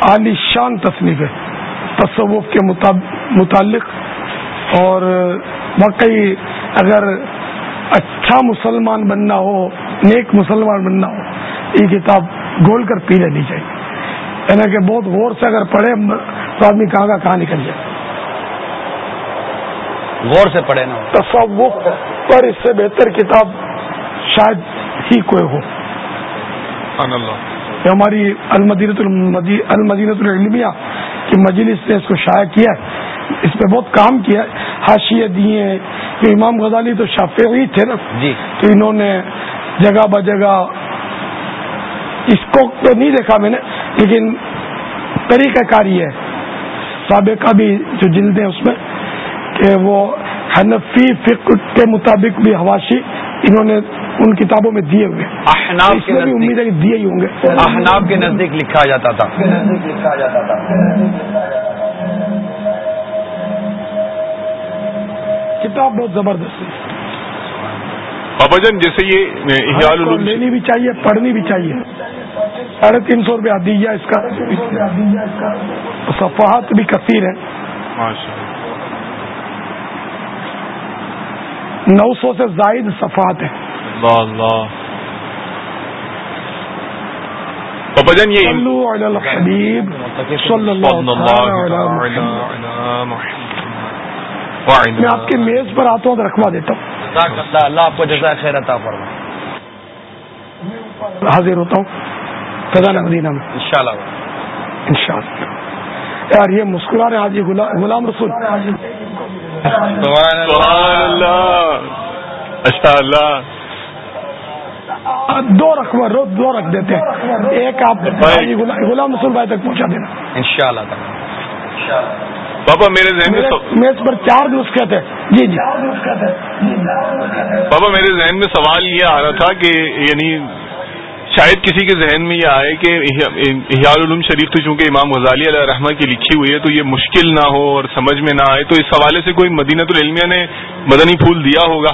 Speaker 8: عالی شان تصنیف ہے۔ تصوف کے متعلق۔ اور واقعی اگر اچھا مسلمان بننا ہو نیک مسلمان بننا ہو یہ کتاب گول کر پی لینی چاہیے۔ یعنی کہ بہت غور سے اگر پڑھے تو آدمی کہاں کا کہاں نکل جائے۔
Speaker 2: غور سے پڑھے نا۔
Speaker 8: تصوف پر اس سے بہتر کتاب شاید ہی کوئی ہو۔ یہ ہماری المدینت المدی المدینت العلمیہ کی مجلس نے اس کو شائع کیا ہے۔ اس پہ بہت کام کیا ہے۔ حاشیے دیے ہیں کہ امام غزالی تو شافعی تھے نا۔
Speaker 2: جی۔
Speaker 8: تو انہوں نے جگہ بجگہ کو تو نہیں دیکھا میں نے لیکن طریقہ کاری ہے۔ سابقہ بھی جو جلدیں اس میں کہ وہ حنفی فقہ کے مطابق بھی حواشی انہوں نے ان کتابوں میں دیے ہوئے۔ ہیں۔ اس
Speaker 2: کے
Speaker 8: بھی امید ہے کہ دیے ہی ہوں گے۔
Speaker 2: احناف کے نزدیک لکھا جاتا تھا۔
Speaker 8: کتاب بہت زبردست ہے۔
Speaker 1: بابا جان جیسے یہ
Speaker 8: لینی بھی چاہیے پڑھنی بھی چاہیے۔ ساڑھے تین سو روپیہ دیجیے اس کا۔ صفحات بھی کثیر
Speaker 1: اللہ۔
Speaker 8: نو سو سے زائد صفحات ہیں۔
Speaker 1: اللہ اللہ۔ بابا جان یہ
Speaker 8: صلو علی الحبیب صلی اللہ
Speaker 1: صلی اللہ
Speaker 8: تعالی علی
Speaker 1: تعالی
Speaker 8: محمد۔
Speaker 1: علی محمد وعلی
Speaker 8: میں آپ کے میز پر آتا ہوں تو رکھوا دیتا ہوں۔
Speaker 2: اللہ اللہ آپ کو جزائے خیر عطا فرمائے۔
Speaker 8: حاضر ہوتا ہوں۔ فضان مدینہ میں
Speaker 2: انشاءاللہ.
Speaker 8: انشاءاللہ. یار یہ مسکرا رہے حاجی غلام غلام رسول.
Speaker 1: سبحان اللہ. اچھا اللہ
Speaker 8: دو رکھوا رو دو رکھ دیتے ہیں. ایک آپ غلام غلام رسول بھائی تک پہنچا دینا.
Speaker 2: انشاءاللہ. تعالی
Speaker 1: بابا میرے ذہن میں
Speaker 8: میز پر چار نسخے تھے جی جی.
Speaker 1: بابا میرے ذہن میں سوال یہ آ رہا تھا کہ یعنی شاید کسی کے ذہن میں یہ آئے کہ احیاء العلوم شریف تو چونکہ امام غزالی علیہ رحمہ کی لکھی ہوئی ہے تو یہ مشکل نہ ہو اور سمجھ میں نہ آئے، تو اس حوالے سے کوئی مدینہ العلمیہ نے مدنی پھول دیا ہوگا۔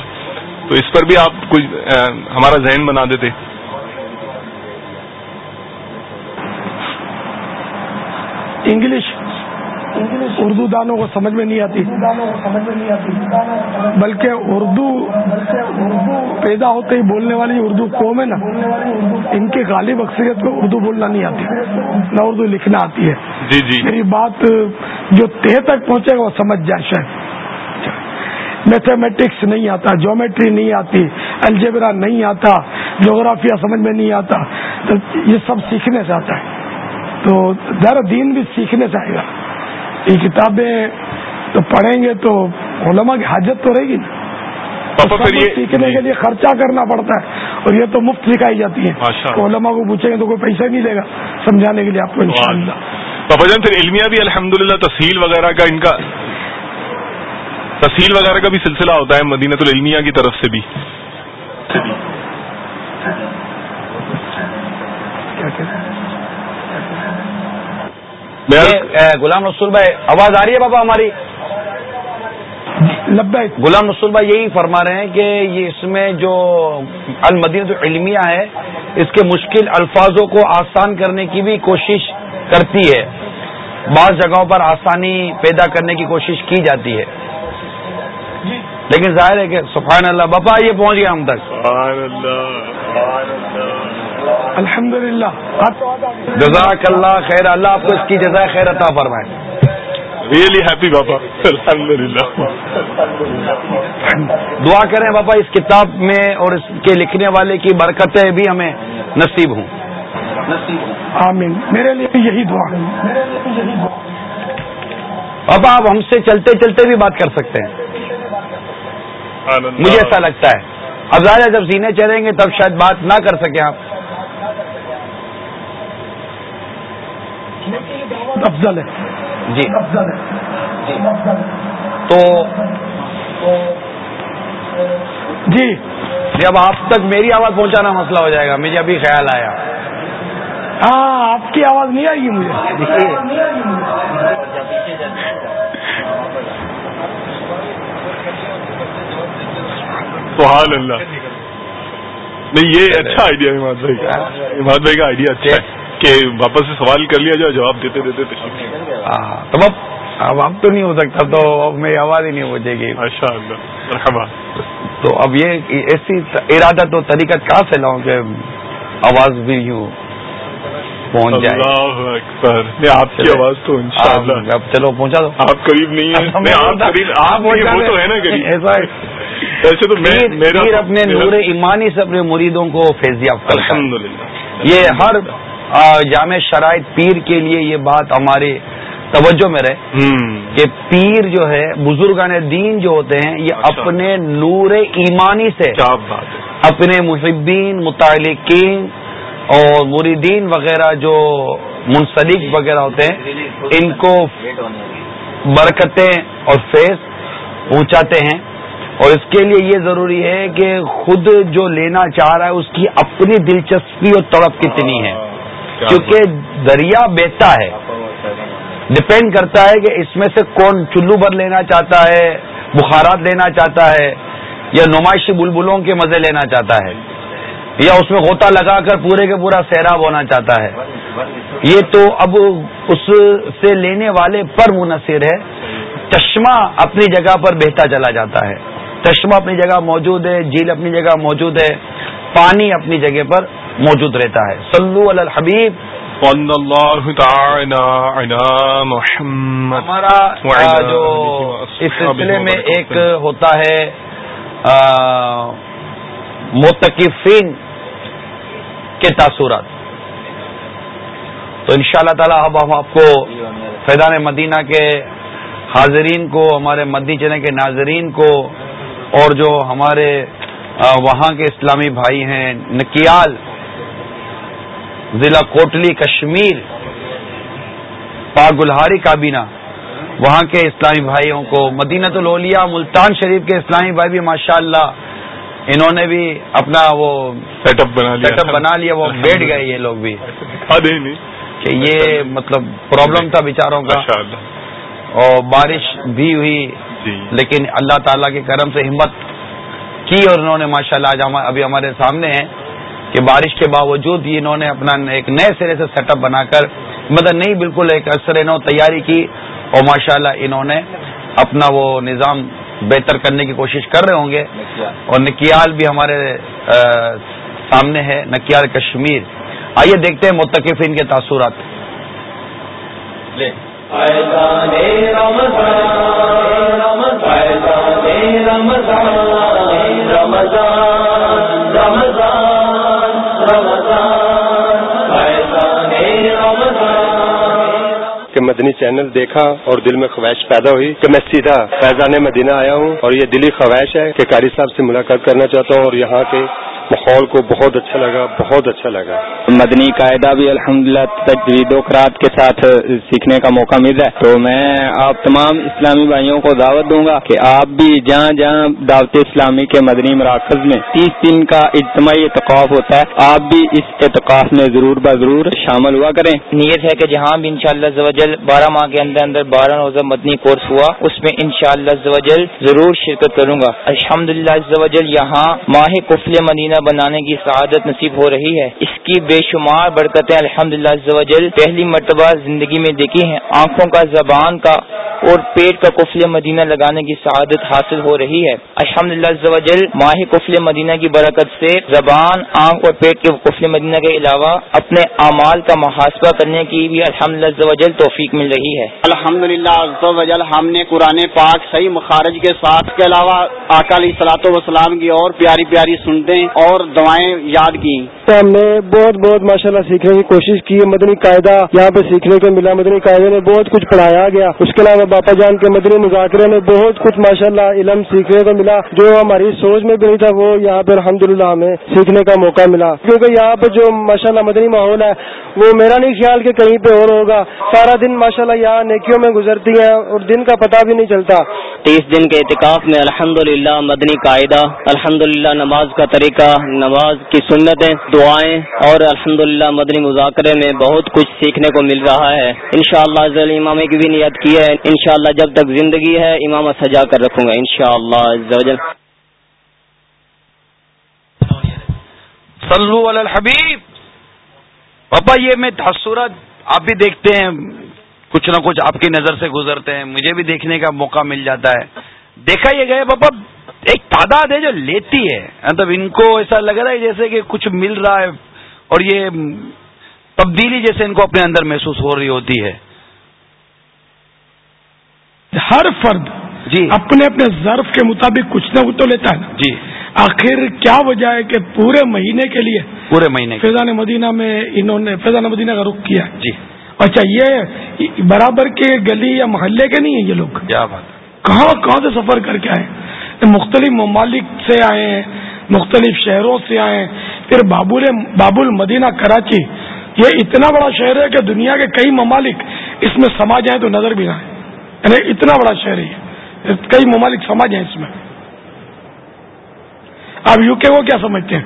Speaker 1: تو اس پر بھی آپ کچھ ہمارا ذہن بنا دیتے۔
Speaker 8: انگلش اردو دانوں کو سمجھ میں نہیں آتی۔ بلکہ اردو پیدا ہوتے ہی بولنے والی اردو قوم ہے نا ان کی غالب اکثریت کو اردو بولنا نہیں آتی نہ اردو لکھنا آتی ہے۔
Speaker 1: جی جی۔
Speaker 8: میری بات جو تہ تک پہنچے گا وہ سمجھ جائے شاید۔ میتھمیٹکس نہیں آتا جیومیٹری نہیں آتی الجبرا نہیں آتا جغرافیہ سمجھ میں نہیں آتا۔ تو یہ سب سیکھنے سے آتا ہے۔ تو در دین بھی سیکھنے سے آئے گا۔ یہ کتابیں تو پڑھیں گے تو علماء کی حاجت تو رہے گی نا۔ سیکھنے کے لیے خرچہ کرنا پڑتا ہے اور یہ تو مفت سکھائی جاتی ہے۔ علماء کو پوچھیں گے تو کوئی پیسہ نہیں دے گا سمجھانے کے لیے آپ کو انشاءاللہ۔
Speaker 1: پاپا جان پھر علمیہ بھی الحمدللہ تفصیل وغیرہ کا ان کا تفصیل وغیرہ کا بھی سلسلہ ہوتا ہے مدینہ العلمیہ کی طرف سے بھی۔
Speaker 8: کیا ہیں؟
Speaker 1: میں
Speaker 2: یہ اے، غلام رسول بھائی آواز آ رہی ہے بابا ہماری؟
Speaker 8: لبیک.
Speaker 2: غلام رسول بھائی یہی فرما رہے ہیں کہ یہ اس میں جو المدینہ علمیہ ہے اس کے مشکل الفاظوں کو آسان کرنے کی بھی کوشش کرتی ہے۔ بعض جگہوں پر آسانی پیدا کرنے کی کوشش کی جاتی ہے۔ لیکن ظاہر ہے کہ سبحان اللہ باپا یہ پہنچ گیا ہم تک۔
Speaker 8: الحمد للہ
Speaker 2: جزاک اللہ خیر اللہ آپ کو اس کی جزائے خیر عطا فرمائے۔
Speaker 1: ریئلی ہیپی بابا الحمد للہ
Speaker 2: دعا کریں باپا اس کتاب میں اور اس کے لکھنے والے کی برکتیں بھی ہمیں نصیب ہوں۔
Speaker 8: آمین. میرے لیے بھی یہی دعا
Speaker 2: پاپا آپ ہم سے چلتے چلتے بھی بات کر سکتے ہیں۔ مجھے ایسا لگتا ہے۔ اب ظاہر ہے جب سینے چلیں گے تب شاید بات نہ کر سکیں آپ۔
Speaker 8: افضل ہے۔
Speaker 2: جی۔ تو
Speaker 8: جی۔
Speaker 2: جب آپ تک میری آواز پہنچانا مسئلہ ہو جائے گا۔ مجھے ابھی خیال آیا۔
Speaker 8: ہاں آپ کی آواز نہیں آئے گی مجھے
Speaker 1: سبحان اللہ۔ نہیں یہ اچھا آئیڈیا ہے بھائی کا۔ آئیڈیا اچھا ہے۔ کہ واپس سے سوال کر لیا جائے جواب دیتے دیتے تشریف
Speaker 2: ہاں، تو اب اب اب تو نہیں ہو سکتا تو اب میری آواز ہی نہیں پہنچے گی۔
Speaker 1: ماشاء اللہ مرحبا۔
Speaker 2: تو اب یہ ایسی ارادہ تو طریقہ کہاں سے لاؤں کہ آواز بھی یوں پہنچ جائے؟
Speaker 1: اکبر۔ آپ کی آواز تو انشاءاللہ
Speaker 2: اب چلو پہنچا دو۔
Speaker 1: آپ قریب نہیں قریب
Speaker 2: ایسا
Speaker 1: تو
Speaker 2: اپنے نور ایمانی سے اپنے مریدوں کو فیضیاب کرتا ہے
Speaker 1: الحمدللہ۔
Speaker 2: یہ ہر جامع شرائط پیر کے لیے یہ بات ہمارے توجہ میں رہے۔ کہ پیر جو ہے بزرگان دین جو ہوتے ہیں یہ
Speaker 1: اچھا۔
Speaker 2: اپنے نور ایمانی سے اپنے محبین متعلقین اور مریدین وغیرہ جو منسلک وغیرہ ہوتے ہیں ان کو برکتیں اور فیض پہنچاتے ہیں۔ اور اس کے لیے یہ ضروری ہے کہ خود جو لینا چاہ رہا ہے اس کی اپنی دلچسپی اور تڑپ کتنی ہے۔ کیونکہ دریا بیتا ہے۔ ڈپینڈ کرتا ہے کہ اس میں سے کون چلو بھر لینا چاہتا ہے بخارات لینا چاہتا ہے یا نمائشی بلبلوں کے مزے لینا چاہتا ہے یا اس میں غوطہ لگا کر پورے کے پورا سیراب ہونا چاہتا ہے۔ یہ تو اب اس سے لینے والے پر منحصر ہے۔ چشمہ اپنی جگہ پر بہتا چلا جاتا ہے۔ چشمہ اپنی جگہ موجود ہے جھیل اپنی جگہ موجود ہے پانی اپنی جگہ پر موجود رہتا ہے۔ سلو الحبیب۔ ہمارا جو اس سلسلے میں ایک ہوتا ہے متقفین کے تاثرات۔ تو ان شاء اللہ تعالیٰ اب ہم آپ کو فیضان مدینہ کے حاضرین کو ہمارے مدی چنے کے ناظرین کو اور جو ہمارے وہاں کے اسلامی بھائی ہیں نکیال ضلع کوٹلی کشمیر پاک گلہاری کابینہ وہاں کے اسلامی بھائیوں کو مدینہ تو لو لیا ملتان شریف کے اسلامی بھائی بھی ماشاء اللہ انہوں نے بھی اپنا وہ
Speaker 1: سیٹ اپ بنا لیا۔
Speaker 2: بنا لیا وہ بیٹھ گئے یہ لوگ بھی۔ کہ یہ مطلب پرابلم تھا بیچاروں کا۔ اور بارش بھی ہوئی
Speaker 1: جی۔
Speaker 2: لیکن اللہ تعالیٰ کے کرم سے ہمت کی اور انہوں نے ماشاء اللہ ابھی ہمارے سامنے ہیں۔ کہ بارش کے باوجود ہی انہوں نے اپنا ایک نئے سرے سے سیٹ اپ بنا کر مطلب نہیں بالکل ایک اثر نو تیاری کی اور ماشاء اللہ انہوں نے اپنا وہ نظام بہتر کرنے کی کوشش کر رہے ہوں گے۔ اور نکیال بھی ہمارے سامنے ہے نکیال کشمیر۔ آئیے دیکھتے ہیں متقفین کے تاثرات۔
Speaker 9: کہ مدنی چینل دیکھا اور دل میں خواہش پیدا ہوئی کہ میں سیدھا فیضان مدینہ آیا ہوں اور یہ دلی خواہش ہے کہ قاری صاحب سے ملاقات کرنا چاہتا ہوں اور یہاں کے ماحول کو بہت اچھا لگا بہت اچھا لگا۔
Speaker 10: مدنی قاعدہ بھی الحمد للہ تجوید و خرات کے ساتھ سیکھنے کا موقع مل رہا ہے۔ تو میں آپ تمام اسلامی بھائیوں کو دعوت دوں گا کہ آپ بھی جہاں جہاں دعوت اسلامی کے مدنی مراکز میں تیس دن کا اجتماعی اعتکاف ہوتا ہے آپ بھی اس اعتکاف میں ضرور بضرور شامل ہوا کریں۔
Speaker 11: نیت ہے کہ جہاں بھی ان شاء اللہ بارہ ماہ کے اندر اندر بارہ روزہ مدنی کورس ہوا اس میں ان شاء اللہ ضرور شرکت کروں گا۔ الحمد للہ یہاں ماہ کفل مدینہ بنانے کی سعادت نصیب ہو رہی ہے۔ اس کی بے شمار برکتیں الحمد للہ پہلی مرتبہ زندگی میں دیکھی ہیں۔ آنکھوں کا، زبان کا اور پیٹ کا کفل مدینہ لگانے کی سعادت حاصل ہو رہی ہے۔ الحمد للہ ماہ کفل مدینہ کی برکت سے زبان، آنکھ اور پیٹ کے کفل مدینہ کے علاوہ اپنے اعمال کا محاسبہ کرنے کی بھی الحمد للہ توفیق مل رہی ہے۔
Speaker 12: الحمد للہ ہم نے قرآن پاک صحیح مخارج کے ساتھ کے علاوہ اکالی سلاط وسلام کی اور پیاری پیاری سنتے اور دعائیں یاد کی
Speaker 13: ہم نے بہت بہت ماشاء اللہ سیکھنے کی کوشش کی مدنی قاعدہ یہاں پہ سیکھنے کو ملا۔ مدنی قاعدے میں بہت کچھ پڑھایا گیا۔ اس کے علاوہ باپا جان کے مدنی مذاکرے میں بہت کچھ ماشاء اللہ علم سیکھنے کو ملا۔ جو ہماری سوچ میں بھی نہیں تھا وہ یہاں پہ الحمد ہمیں سیکھنے کا موقع ملا۔ کیونکہ یہاں پہ جو ماشاء اللہ مدنی ماحول ہے وہ میرا نہیں خیال کہ کہیں پہ اور ہوگا۔ سارا دن ماشاء اللہ یہاں نیکیوں میں گزرتی ہیں اور دن کا پتہ بھی نہیں چلتا۔
Speaker 14: تیس دن کے اعتکاف میں الحمد مدنی قاعدہ الحمد نماز کا طریقہ نماز کی سنتیں، دعائیں اور الحمد مدنی مذاکرے میں بہت کچھ سیکھنے کو مل رہا ہے۔ انشاءاللہ شاء اللہ امام کی بھی نیت کی ہے۔ انشاءاللہ جب تک زندگی ہے امام سجا کر رکھوں گا، انشاءاللہ
Speaker 2: صلو علی الحبیب۔ پاپا یہ میں تاثرات آپ بھی دیکھتے ہیں، کچھ نہ کچھ آپ کی نظر سے گزرتے ہیں۔ مجھے بھی دیکھنے کا موقع مل جاتا ہے۔ دیکھا یہ گیا پاپا ایک تعداد ہے جو لیتی ہے۔ مطلب ان کو ایسا لگ رہا ہے جیسے کہ کچھ مل رہا ہے اور یہ تبدیلی جیسے ان کو اپنے اندر محسوس ہو رہی ہوتی ہے۔
Speaker 8: ہر فرد جی۔ اپنے اپنے ظرف کے مطابق کچھ نہ کچھ تو لیتا ہے۔
Speaker 2: جی۔
Speaker 8: آخر کیا وجہ ہے کہ پورے مہینے کے لیے
Speaker 2: پورے مہینے
Speaker 8: فیضان مدینہ میں انہوں نے فیضان مدینہ کا رخ کیا۔
Speaker 2: جی۔
Speaker 8: اچھا یہ برابر کے گلی یا محلے کے نہیں ہیں یہ لوگ؟
Speaker 2: کیا بات۔
Speaker 8: کہاں کہاں سے سفر کر کے آئے؟ مختلف ممالک سے آئے ہیں مختلف شہروں سے آئے ہیں۔ پھر بابل باب المدینہ کراچی یہ اتنا بڑا شہر ہے کہ دنیا کے کئی ممالک اس میں سما جائیں تو نظر بھی نہ آئے۔ یعنی اتنا بڑا شہر ہے کئی ممالک سماج ہیں اس میں۔ آپ یو کے کو کیا سمجھتے ہیں؟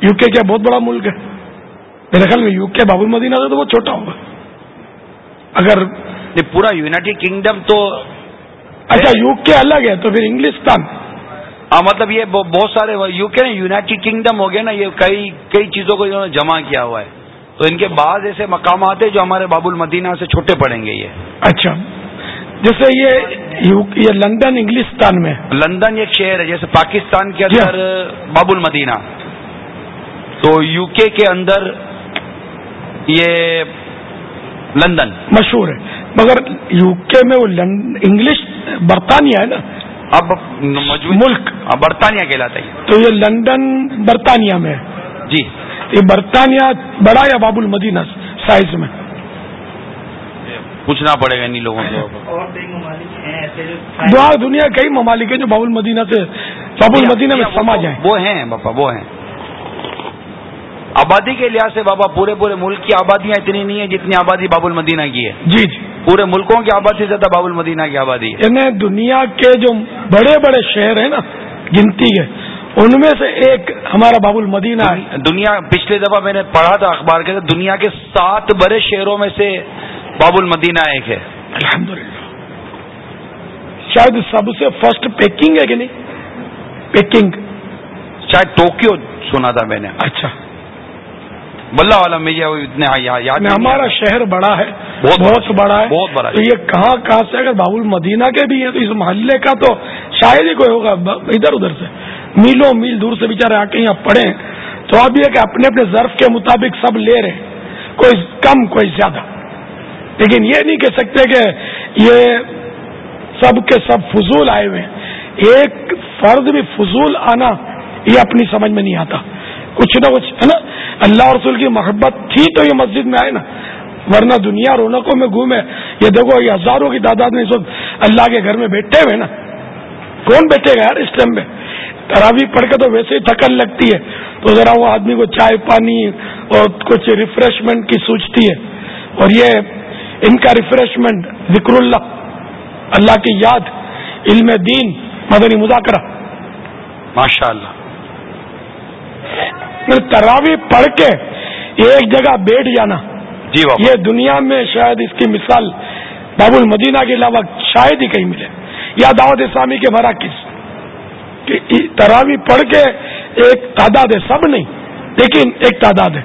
Speaker 8: یو کے کیا بہت بڑا ملک ہے؟ میرے خیال میں یو کے باب المدینہ سے تو بہت چھوٹا ہوگا۔ اگر
Speaker 2: پورا یونائٹیڈ کنگڈم تو
Speaker 8: اچھا یو کے الگ ہے تو پھر انگلستان۔
Speaker 2: مطلب یہ بہت سارے یو کے یونائٹیڈ کنگڈم ہو گئے نا یہ کئی کئی چیزوں کو انہوں نے جمع کیا ہوا ہے۔ تو ان کے بعد ایسے مقامات ہیں جو ہمارے باب المدینہ سے چھوٹے پڑیں گے یہ۔
Speaker 8: اچھا۔ جیسے یہ یہ لندن انگلستان میں۔
Speaker 2: لندن ایک شہر ہے جیسے پاکستان کے
Speaker 8: جی۔
Speaker 2: اندر باب المدینہ تو یو کے کے اندر یہ لندن۔
Speaker 8: مشہور ہے۔ مگر یو کے میں وہ انگلش برطانیہ ہے نا۔
Speaker 2: اب
Speaker 8: ملک.
Speaker 2: برطانیہ کہلاتا ہے
Speaker 8: تو یہ لندن برطانیہ میں
Speaker 2: جی۔
Speaker 8: یہ برطانیہ بڑا یا باب المدینہ سائز میں؟
Speaker 2: پوچھنا پڑے گا انہیں لوگوں کو
Speaker 8: دعا دنیا کئی ممالک ہیں جو باب المدینہ سے باب المدینہ میں سما جائیں۔
Speaker 2: وہ ہیں باپا وہ ہیں۔ آبادی کے لحاظ سے بابا پورے پورے ملک کی آبادیاں اتنی نہیں ہیں جتنی آبادی باب المدینہ کی ہے۔
Speaker 8: جی جی۔
Speaker 2: پورے ملکوں کی آبادی سے زیادہ باب المدینہ کی آبادی ہے۔
Speaker 8: یعنی دنیا کے جو بڑے بڑے شہر ہیں نا گنتی ہے ان میں سے ایک ہمارا باب المدینہ ہے۔
Speaker 2: دنیا پچھلے دفعہ میں نے پڑھا تھا اخبار کے دنیا کے سات بڑے شہروں میں سے باب المدینہ ایک ہے۔
Speaker 8: الحمد شاید سب سے فرسٹ پیکنگ ہے کہ نہیں؟ پیکنگ
Speaker 2: شاید ٹوکیو سنا تھا میں نے۔
Speaker 8: اچھا۔
Speaker 2: بلہ والا میں یہ اتنے یاد
Speaker 8: ہمارا شہر بڑا ہے بہت بڑا ہے
Speaker 2: بہت بڑا
Speaker 8: تو یہ کہاں کہاں سے؟ اگر باب المدینہ کے بھی ہیں تو اس محلے کا تو شاید ہی کوئی ہوگا ادھر ادھر سے۔ میلوں میل دور سے بےچارے آ کے یہاں پڑھے تو اب یہ کہ اپنے اپنے ظرف کے مطابق سب لے رہے کوئی کم کوئی زیادہ۔ لیکن یہ نہیں کہہ سکتے کہ یہ سب کے سب فضول آئے ہوئے ہیں۔ ایک فرض بھی فضول آنا یہ اپنی سمجھ میں نہیں آتا۔ کچھ نہ کچھ، ہے نا؟ اللہ رسول کی محبت تھی تو یہ مسجد میں آئے نا۔ ورنہ دنیا رونقوں میں گھومے۔ یہ دیکھو، یہ ہزاروں کی تعداد میں اس وقت اللہ کے گھر میں بیٹھے ہوئے نا۔ کون بیٹھے گا یار اس ٹائم میں؟ تراوی پڑھ کے تو ویسے ہی تھکن لگتی ہے۔ تو ذرا وہ آدمی کو چائے پانی اور کچھ ریفریشمنٹ کی سوچتی ہے۔ اور یہ ان کا ریفریشمنٹ ذکر اللہ اللہ کی یاد، علم دین، مدنی مذاکرہ۔
Speaker 2: ماشاء اللہ
Speaker 8: تراوی پڑھ کے ایک جگہ بیٹھ جانا۔
Speaker 2: جی
Speaker 8: یہ دنیا میں شاید اس کی مثال باب المدینہ کے علاوہ شاید ہی کہیں ملے۔ یا دعوت اسلامی کے مراکز۔ تراوی پڑھ کے ایک تعداد ہے سب نہیں لیکن ایک تعداد ہے۔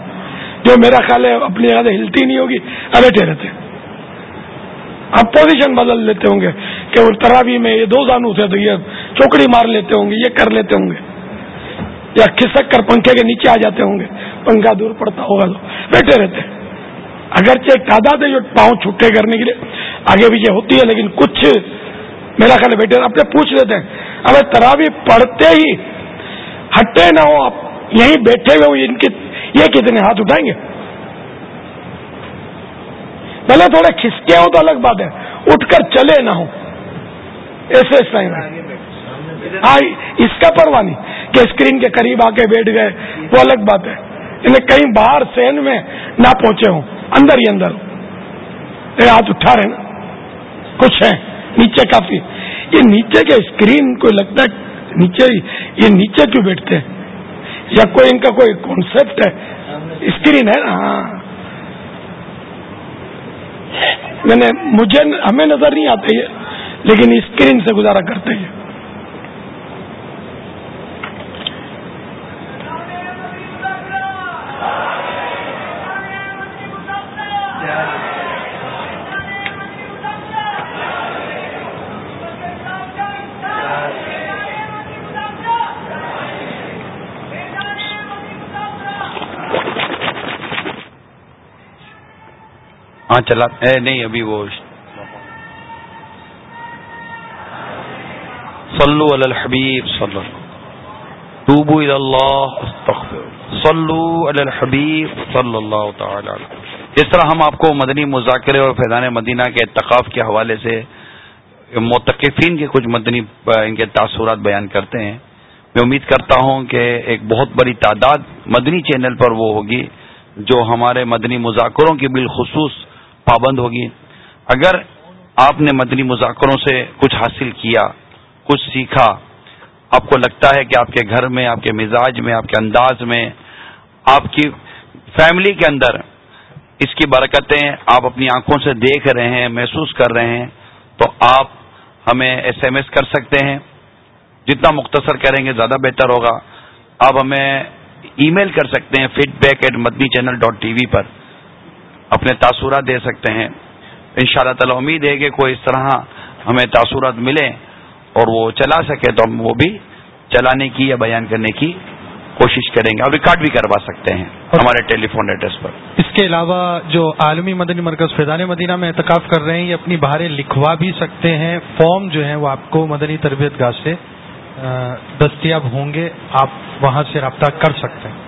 Speaker 8: جو میرا خیال ہے اپنی یاد ہلتی نہیں ہوگی بیٹھے رہتے۔ اب پوزیشن بدل لیتے ہوں گے کہ وہ تراوی میں یہ دو زانو تھے تو یہ چوکڑی مار لیتے ہوں گے یہ کر لیتے ہوں گے۔ یا کھسک کر پنکھے کے نیچے آ جاتے ہوں گے پنکھا دور پڑتا ہوگا تو بیٹھے رہتے اگرچہ ایک تعداد ہے جو پاؤں چھٹے کرنے کے لیے آگے پیچھے ہوتی ہے لیکن کچھ میرا خیال بیٹھے اپنے پوچھ لیتے ہیں۔ اب تراوی پڑھتے ہی ہٹے نہ ہو آپ یہیں بیٹھے ہوئے ان کی یہ کتنے ہاتھ اٹھائیں گے؟ پہلے تھوڑے کھسکے ہو تو الگ بات ہے اٹھ کر چلے نہ ہو ایسے ہاں اس کا پرواہ نہیں کہ اسکرین کے قریب آ کے بیٹھ گئے۔ وہ الگ بات ہے۔ انہیں کہیں باہر سین میں نہ پہنچے ہوں۔ اندر ہی اندر ہاتھ اٹھا رہے نا۔ کچھ ہے نیچے کافی۔ یہ نیچے کے اسکرین کو لگتا ہے نیچے یہ نیچے کیوں بیٹھتے ہیں؟ یا کوئی ان کا کوئی کانسیپٹ ہے؟ اسکرین ہے نا؟ ہاں۔ میں نے مجھے ہمیں نظر نہیں آتے یہ، لیکن اسکرین سے گزارا کرتے ہیں۔
Speaker 2: ہاں چلا۔ اے، نہیں، ابھی وہ۔ صلو علی الحبیب صلی اللہ توبو الی اللہ، استغفر۔ صلو علی الحبیب صلی اللہ تعالی اس طرح ہم آپ کو مدنی مذاکرے اور فیضان مدینہ کے اتقاف کے حوالے سے متقفین کے کچھ مدنی، ان کے تاثرات بیان کرتے ہیں۔ میں امید کرتا ہوں کہ ایک بہت بڑی تعداد مدنی چینل پر وہ ہوگی جو ہمارے مدنی مذاکروں کی بالخصوص پابند ہوگی۔ اگر آپ نے مدنی مذاکروں سے کچھ حاصل کیا، کچھ سیکھا، آپ کو لگتا ہے کہ آپ کے گھر میں، آپ کے مزاج میں، آپ کے انداز میں، آپ کی فیملی کے اندر اس کی برکتیں آپ اپنی آنکھوں سے دیکھ رہے ہیں، محسوس کر رہے ہیں، تو آپ ہمیں ایس ایم ایس کر سکتے ہیں۔ جتنا مختصر کریں گے، زیادہ بہتر ہوگا۔ آپ ہمیں ای میل کر سکتے ہیں feedback at Madani channel dot T V پر۔ اپنے تاثرات دے سکتے ہیں۔ ان شاء اللہ تعالی امید ہے کہ کوئی اس طرح ہمیں تاثرات ملے اور وہ چلا سکے تو ہم وہ بھی چلانے کی یا بیان کرنے کی کوشش کریں گے۔ اور ریکارڈ بھی کروا سکتے ہیں ہمارے ٹیلی فون ایڈریس پر۔
Speaker 15: اس کے علاوہ جو عالمی مدنی مرکز فیضان مدینہ میں اعتکاف کر رہے ہیں، یہ اپنی بہاریں لکھوا بھی سکتے ہیں۔ فارم جو ہے وہ آپ کو مدنی تربیت گاہ سے دستیاب ہوں گے۔ آپ وہاں سے رابطہ کر سکتے ہیں۔